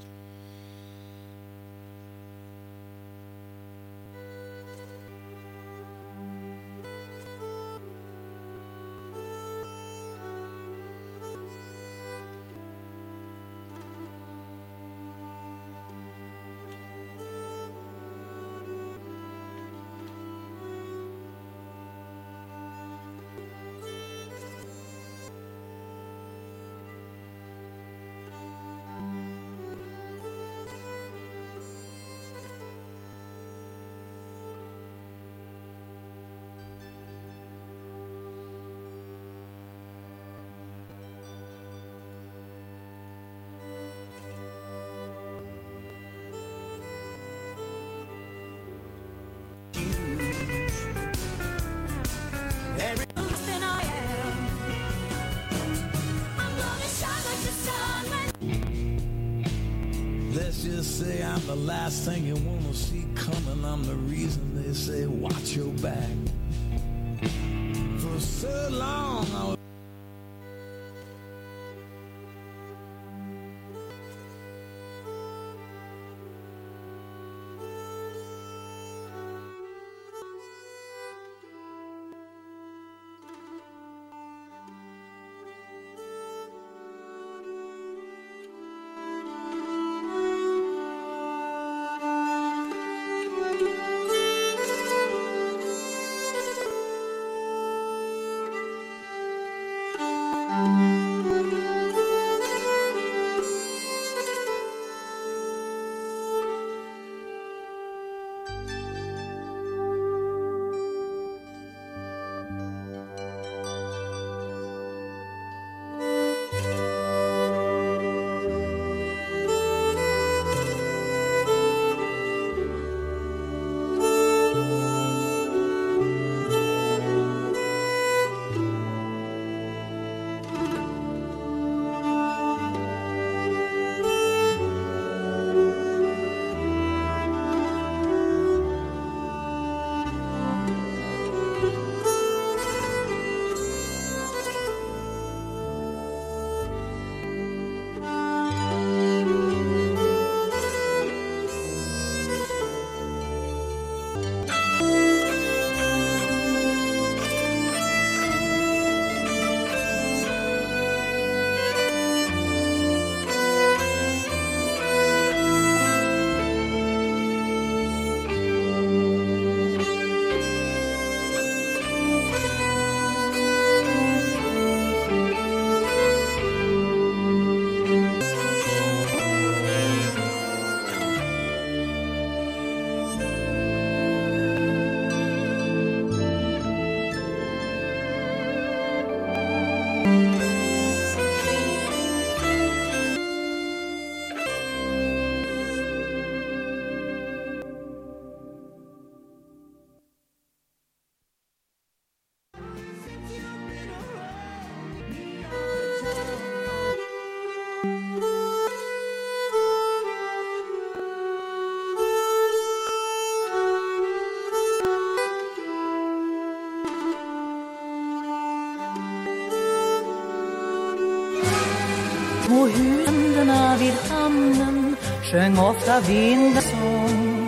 små händerna vid hamnen sjöng ofta vindens sång.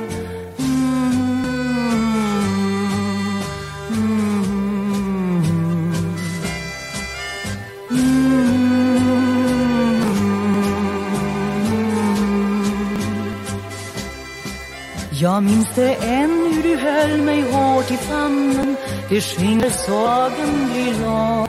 Jag minns det än hur du höll mig hårt i famnen Det skingrar sorgen blir lång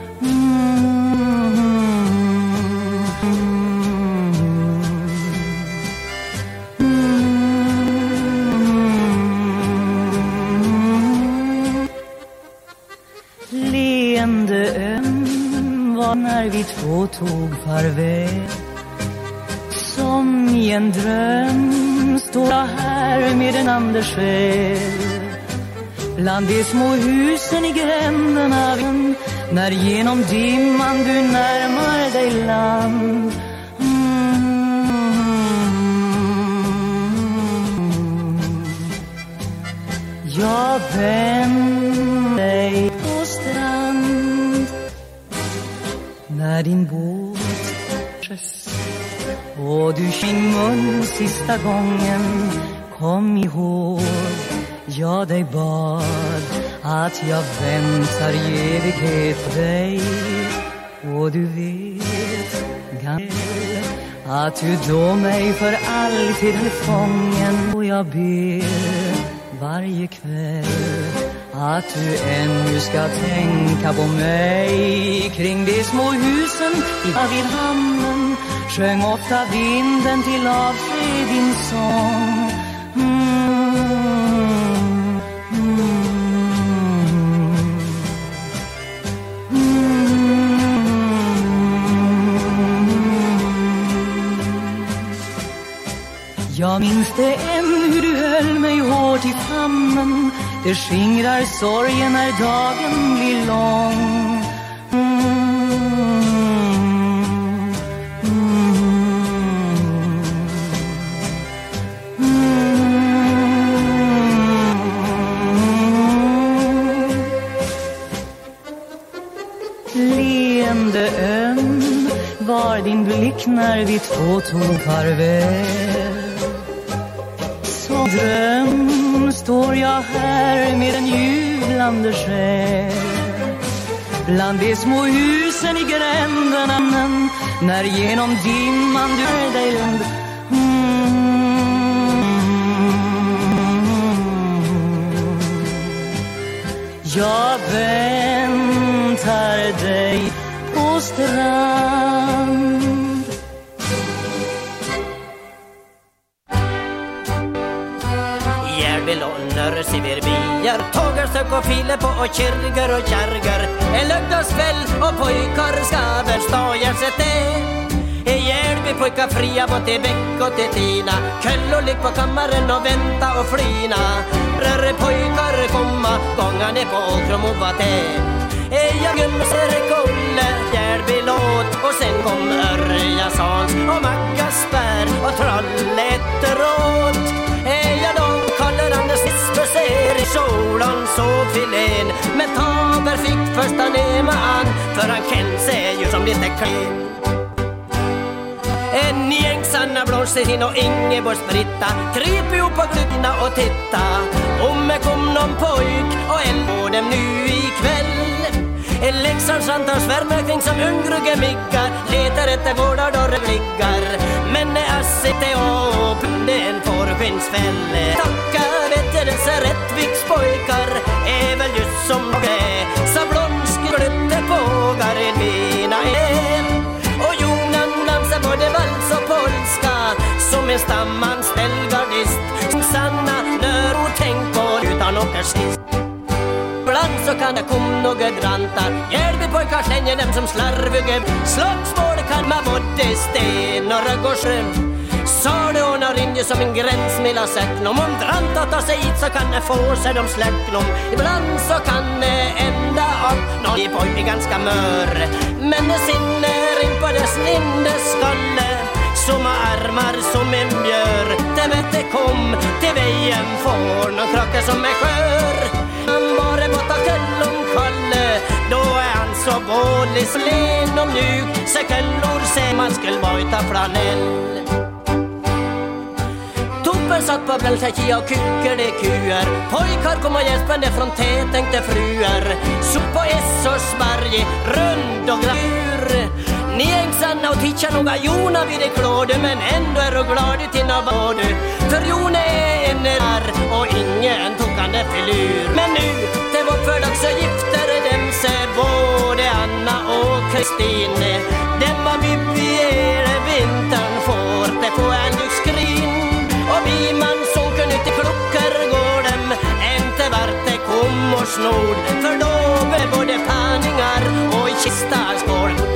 en Bland de små husen i gränderna När genom dimman du närmar dig land. Mm. Jag vänder dig på strand. När din båt sjöss och du min mun sista gången. Kom ihåg jag dig bad att jag väntar i evighet på dig. Och du vet att du då mig för alltid är fången. Och jag ber varje kväll att du ännu ska tänka på mig. Kring de små husen i vid hamnen sjöng ofta vinden till avsked din sång. Det än hur du höll mig hårt i famnen. Det skingrar sorgen när dagen blir lång. Leende öm var din blick när vi två tog farväl? Jublande själ Bland de små husen i gränderna När genom dimman du är dig land mm. Jag väntar dig på strand. Järbilonner, siverbier, tågersök och filer på och kyrkor och kärgar En lördagskväll och pojkar ska väl stå sig I Hjälby pojkar fria både till Bäck och till Tina. Köllor ligg på kammaren och vänta och flina. Rörre pojkar komma, gånga ner på Åkrom och vad det Jag gömmer Kolle, Järby-låt och sen kom Örjasans och Mackasberg och Trollhätteråt ser så filén Men Taber fick första nema an för han känns sig ju som lite klen. En gäng Sanna Blomsterhin och Ingeborgs Britta kryp ihop på klubborna och titta. Om det kom någon pojk och en på dem nu ikväll. Leksands antal svärmar kring som hungrige miggar. Letar efter gårdar då det bliggar. men när asset är upp det är en fårskinnsfäll Tacka vet jag dessa Rättvikspojkar är väl just som det Sablonski Blomski glömde på gardina är och Jonan dansar både vals och polska som en stammanställd gardist. Sanna nör tänk på utan åker sist. Ibland så kan det komma några drantar. Hjälp pojkar slänger dem som slarviga Slagsmål kan man både sten och rögg och det ordnar in som en gräns mellan säcknom Om dranta tar sig hit så kan det få sig de släcknom Ibland så kan det ända upp. Någon i pojke ganska mör Men det sinner in på dess inneskalle som har armar som en björ Det vet kom. Till vägen får någon krake som är skör. Han bara borta köll om Kalle Då är han så vålig, så len och mjuk Så källor ser man skulle bojta flanell. Toppen satt på bältet och kuckelikuer. kuer. Pojkar kom och gäspande från tätänkte fruar Så på och smarje, rund och glaur Ni ängsanna och tittar noga Jona vid det klåde Men ändå är du glad i vad du För Jone är en rar och ingen tokande filur. Men nu, det var för dags så gifter dem sig både Anna och Kristine Dem var vi vart nord. För då blev både panningar och kista skål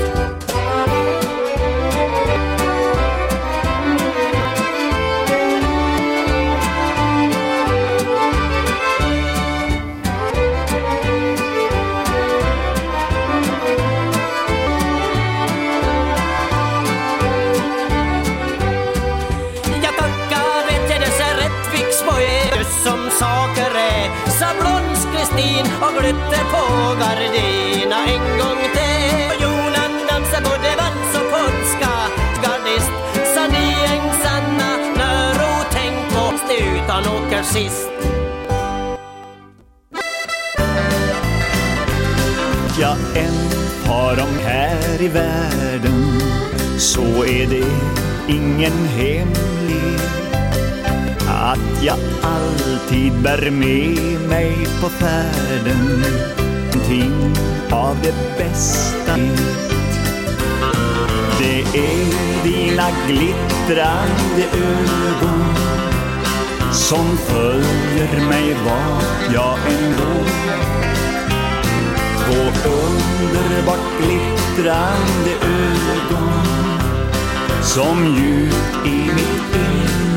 och glitter på gardina en gång till. Och Jonan dansar både vals och polska Gardist. Sa Sanna när ro tänk på utan åker sist? Ja, en faraom här i världen så är det ingen hemlighet att jag alltid bär med mig på färden någonting av det bästa. Det är dina glittrande ögon som följer mig vart jag än går. Två underbart glittrande ögon som djupt i mitt inre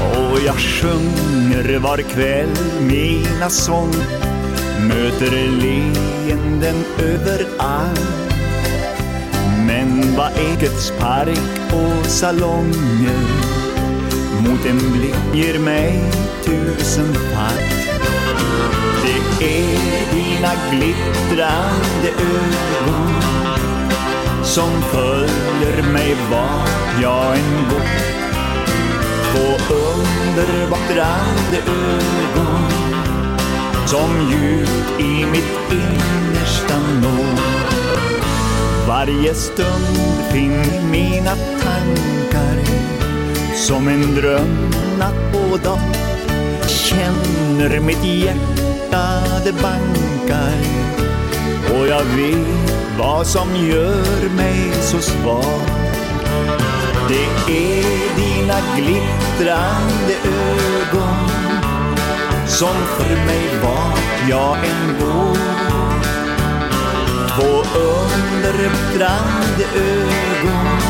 och jag sjunger var kväll mina sång. Möter leenden överallt. Men vad Ekets park och salonger. Mot en blick ger mig tusenfalt det är dina glittrande ögon som följer mig vart jag än går. Två underbart glittrande ögon som djupt i mitt innersta når. Varje stund finner mina tankar som en drömnatt på dag känner mitt hjärta det bankar och jag vet vad som gör mig så svag. Det är dina glittrande ögon som för mig vart jag än går. Två underbittrande ögon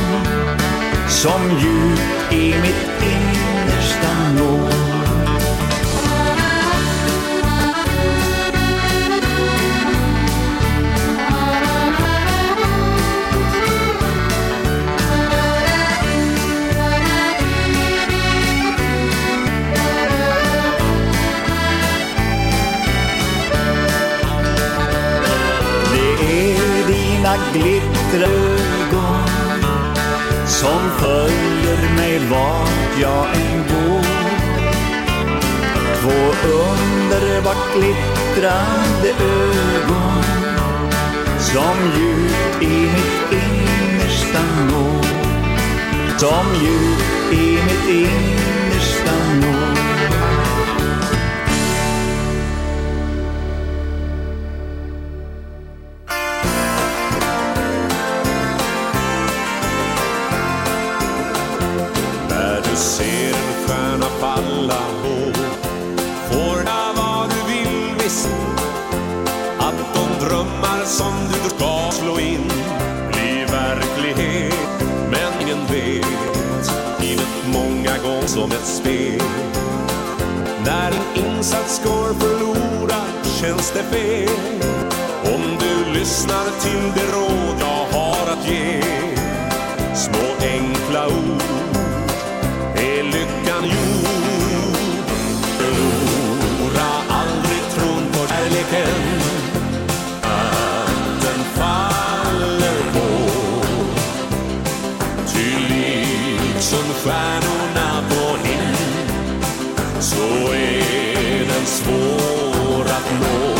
som djupt i mitt innersta når. Dina glitterögon som följer mig vart jag än går. Två underbart glittrande ögon som djupt i mitt innersta når. Som djupt i mitt innersta når. om du lyssnar till det råd jag har att ge. Små enkla ord är lyckan gjord. Förlora aldrig tron på kärleken att den faller på. Ty liksom stjärnorna på himmel så är den svår att nå.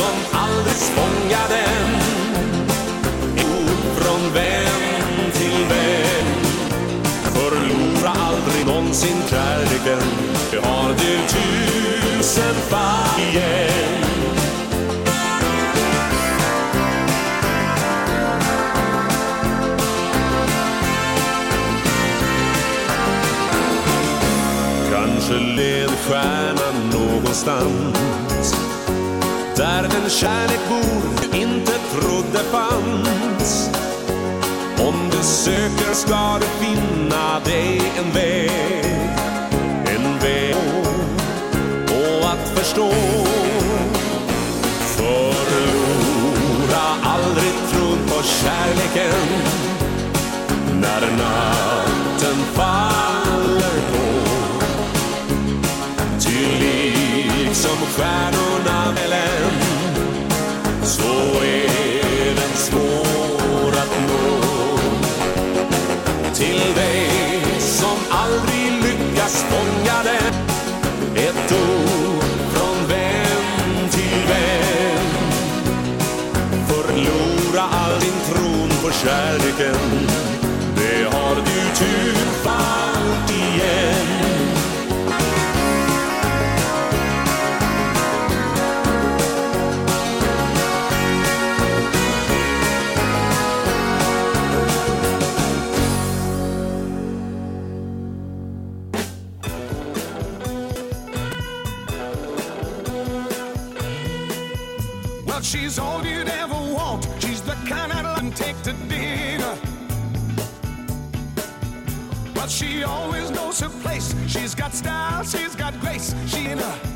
Som aldrig fångar den ord från vän till vän. Förlora aldrig någonsin kärleken. Det har du tusen fall igen. Kanske led stjärnan någonstans. Där den kärlek bor du inte trodde fanns. Om du söker ska du finna dig en väg En väg och att förstå. Förlora aldrig tron på kärleken När natten faller på. Ty liksom stjärnorna välen så är den svår att nå. Till dig som aldrig lyckas fånga den she always knows her place. She's got style, she's got grace. She in a,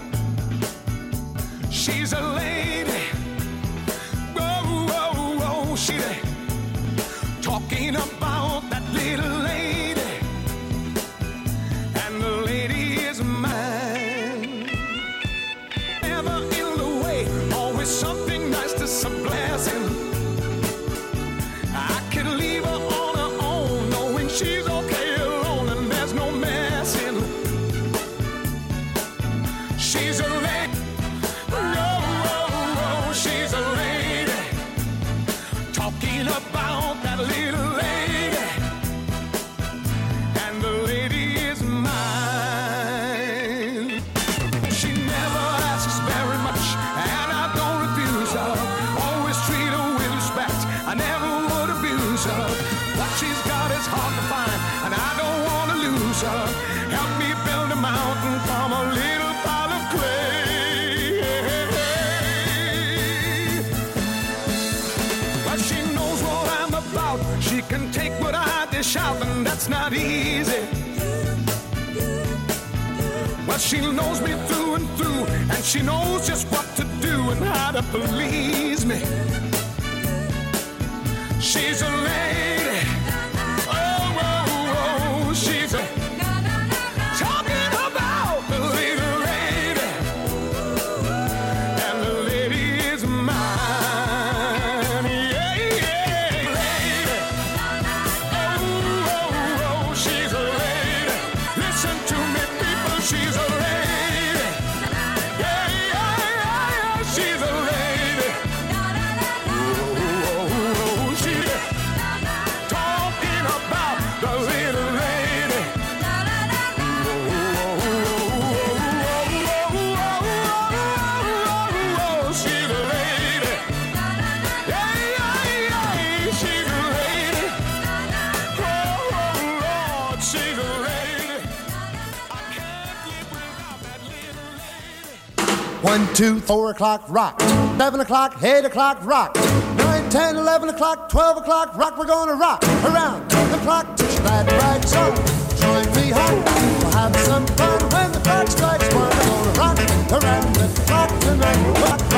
knows me through and through, and she knows just what to do and how to please me. She's a lady. One, two, four o'clock, rock. Seven o'clock, eight o'clock, rock. Nine, ten, eleven o'clock, twelve o'clock, rock. We're gonna rock around the clock. Teach that right song. Join me, hon. We'll have some fun when the clock strikes one. We're gonna rock around the clock tonight. Rock,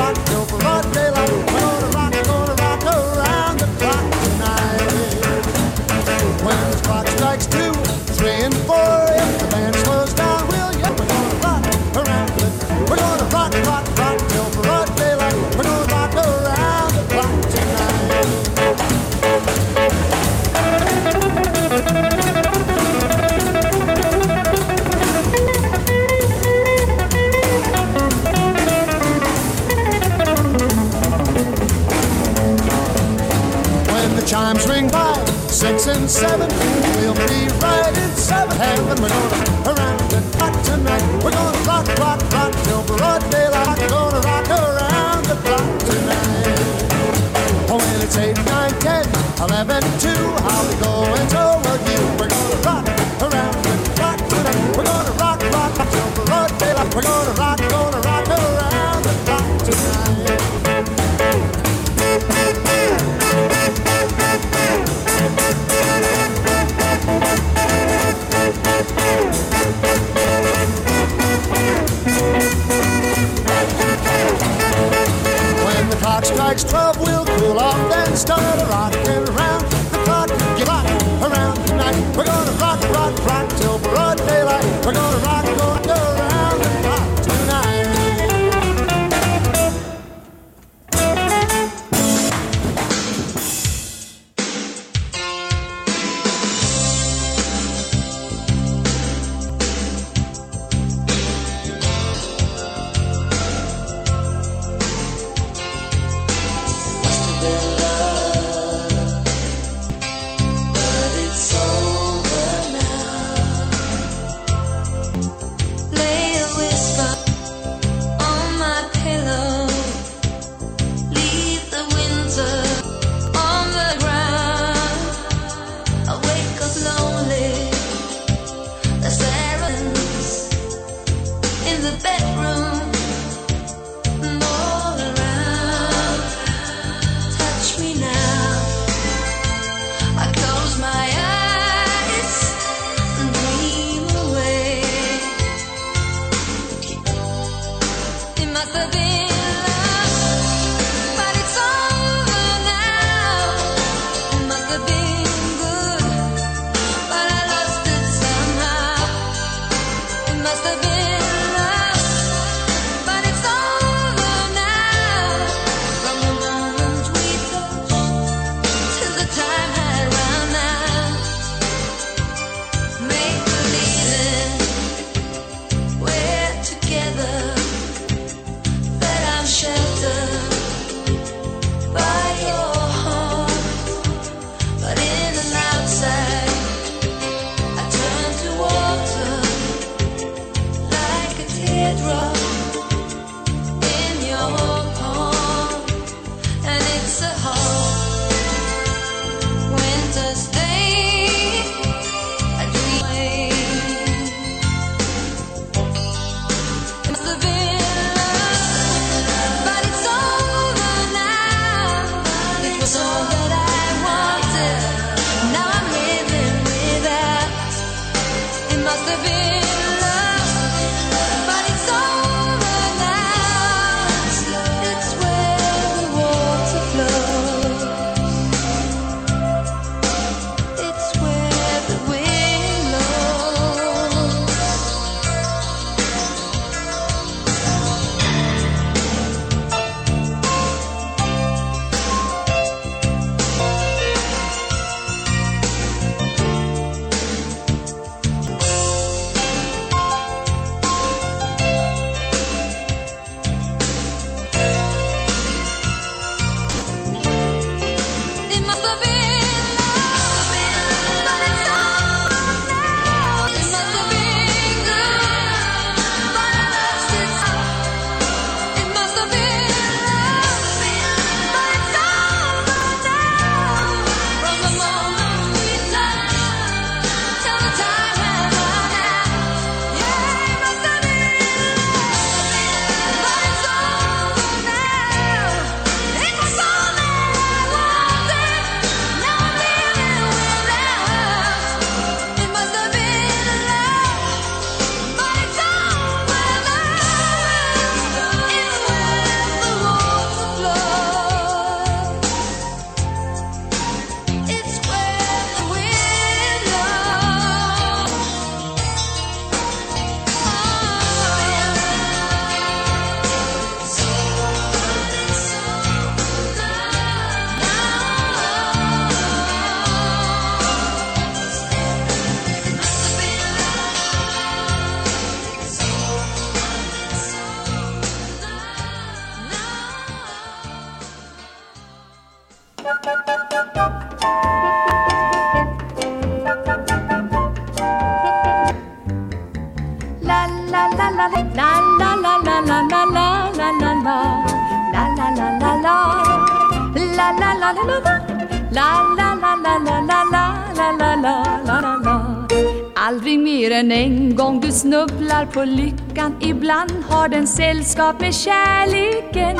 på lyckan. Ibland har den sällskap med kärleken.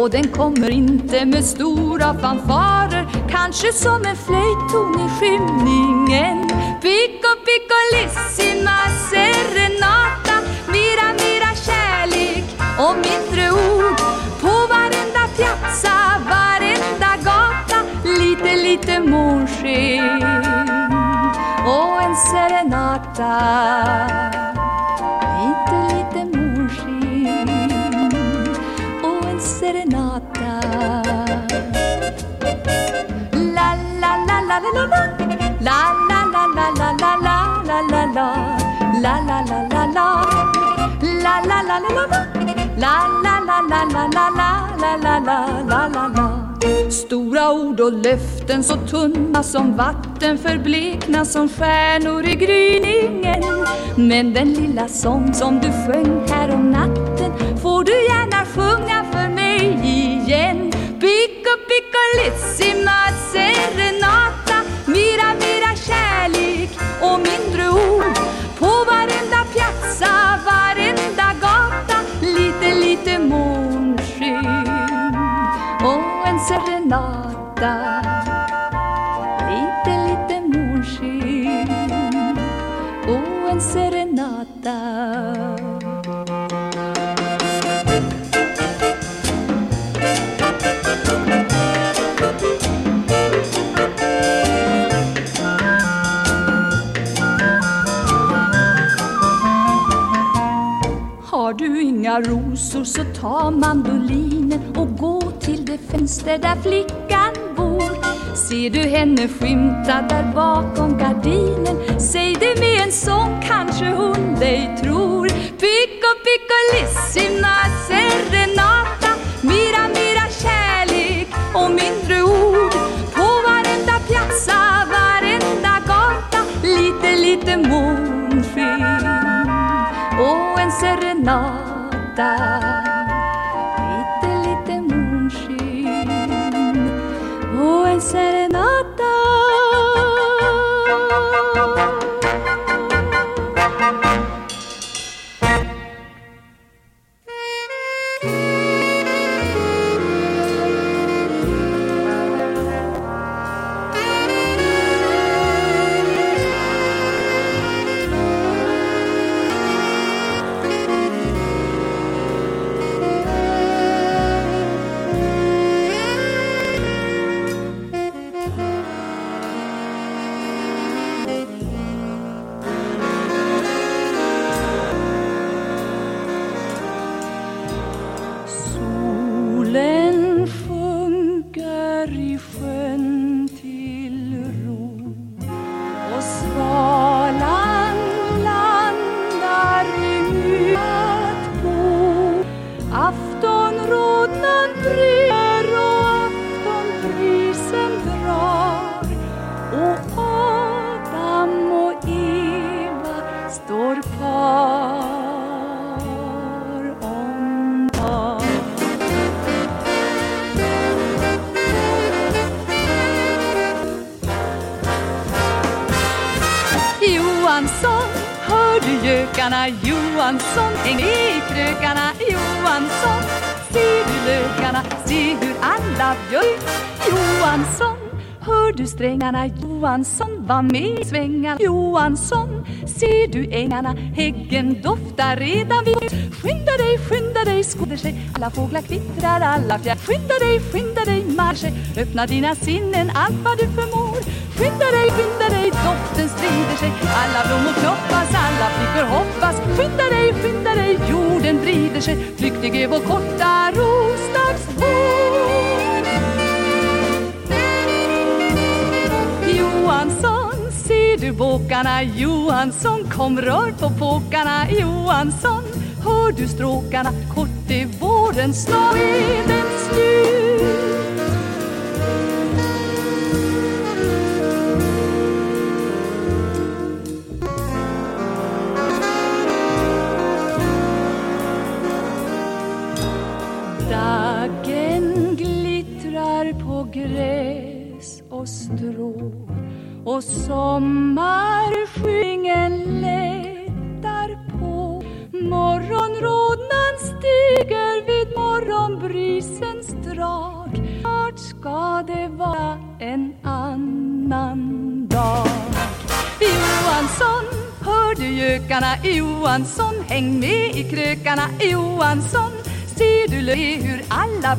Och den kommer inte med stora fanfarer. Kanske som en flöjtton i skymningen. La, la, la, la, la, la, la, la, la, Stora ord och löften så tunna som vatten förblekna som stjärnor i gryningen. Men den lilla sång som du sjöng härom natten där flickan bor. Ser du henne skymta där bakom ängarna? Johansson, var med i svängarna. Johansson, ser du ängarna? Häggen doftar redan vitt. Skynda dig, skynda dig, skoder sig. Alla fåglar kvittrar, alla fjär. Skynda dig, skynda dig, marsch Öppna dina sinnen, allt vad du förmår. Skynda dig, skynda dig, doften sprider sig. Alla blommor knoppas, alla flickor hoppas. Skynda dig, skynda dig, jorden vrider sig. Flyktig är vår korta ros Johansson, ser du båkarna? Johansson, kom rör på påkarna. Johansson, hör du stråkarna? Kort är våren, snart är det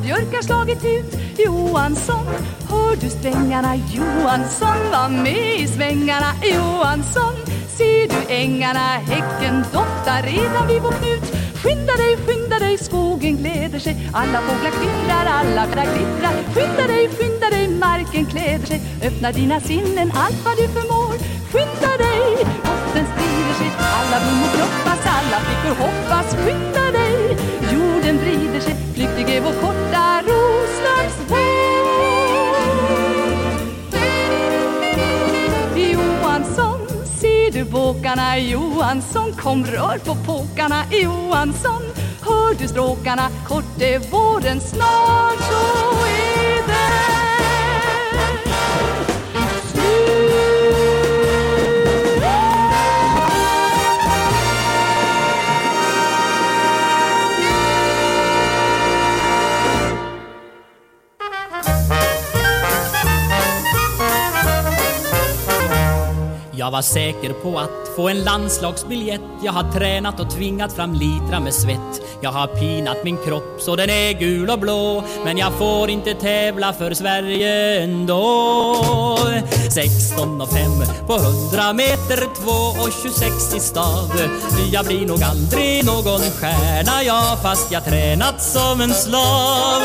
Björk björkar slagit ut Johansson, hör du strängarna Johansson, var med i svängarna Johansson. Ser du ängarna, häcken doftar redan vid vår knut. Skynda dig, skynda dig, skogen gläder sig. Alla fåglar kvittrar, alla fåglar glittrar. Skynda dig, skynda dig, marken kläder sig. Öppna dina sinnen, allt vad du förmår. Skynda dig, botten sprider sig. Alla blommor kloppas, alla flickor hoppas. Skynda dig, jorden vrider sig. Flyktig är vår korta roslagsvår Johansson, ser du båkarna? Johansson, kom rör på påkarna. Johansson Hör du stråkarna, kort är våren snart så var säker på att få en landslagsbiljett. Jag har tränat och tvingat fram litra med svett. Jag har pinat min kropp så den är gul och blå. Men jag får inte tävla för Sverige ändå. 16 och 5 på 100 meter 2 och 26 i stav Jag blir nog aldrig någon stjärna jag fast jag tränat som en slav.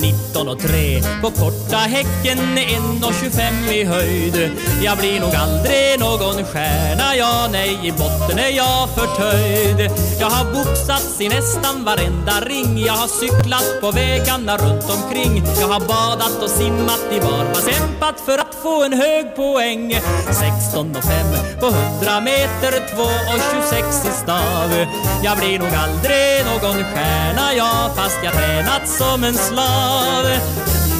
19 och 3 på korta häcken 1 och 25 i höjd. Jag blir nog aldrig någon stjärna jag, nej, i botten är jag förtöjd. Jag har boxats i nästan varenda ring. Jag har cyklat på vägarna runt omkring. Jag har badat och simmat i barbas Kämpat för att få en hög poäng. 16 och 5 på 100 meter 2 och 26 i stav. Jag blir nog aldrig någon stjärna jag, fast jag tränat som en slav.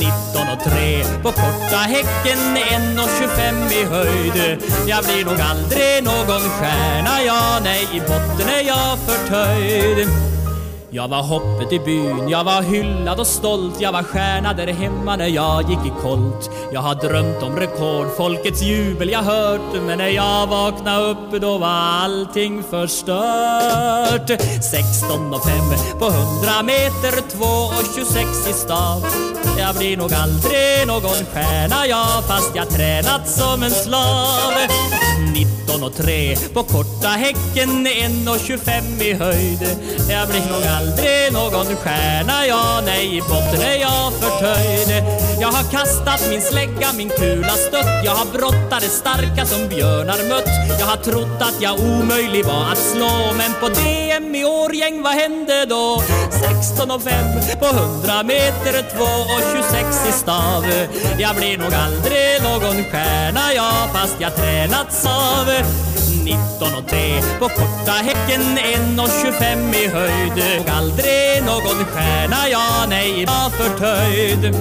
19 och 3 på korta häcken 1 och 25 i höjd. Jag blir nog aldrig någon stjärna jag, nej, i botten är jag förtöjd jag var hoppet i byn, jag var hyllad och stolt Jag var stjärna där hemma när jag gick i kolt. Jag har drömt om rekord, folkets jubel jag hört Men när jag vaknade upp då var allting förstört. 16 och 5 på 100 meter 2 och 26 i stav Jag blir nog aldrig någon stjärna jag, Fast jag tränat som en slav. 19 och 3 på korta häcken 1 och 25 i höjd. Jag blir nog aldrig någon stjärna Ja, nej, i botten är jag förtöjd. Jag har kastat min slägga, min kula stött. Jag har brottare starka som björnar mött. Jag har trott att jag omöjlig var att slå Men på DM i Årgäng, vad hände då? 16 och 5 på 100 meter 2 och 26 i stav. Jag blir nog aldrig någon stjärna Ja, fast jag tränat så av 19 och 3 på korta häcken 1 och 25 i höjd. Och aldrig någon stjärna, ja nej, var förtöjd.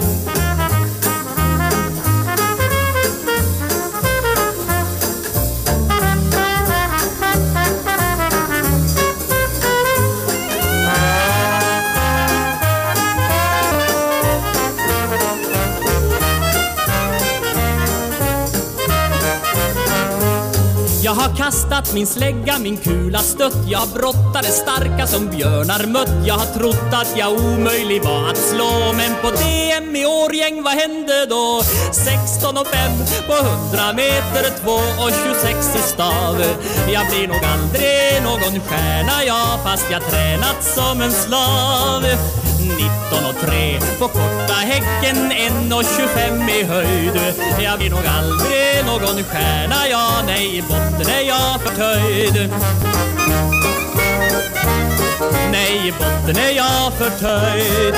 Jag har kastat min slägga, min kula stött. Jag har brottare starka som björnar mött. Jag har trott att jag omöjlig var att slå. Men på DM i Årgäng, vad hände då? 16 och 5 på 100 meter 2 och 26 i stav. Jag blir nog aldrig någon stjärna jag Fast jag tränat som en slav och 3 på korta häcken 1 och 25 i höjd. Jag blir nog aldrig någon stjärna? Ja nej i botten är jag förtöjd. Nej i botten är jag förtöjd.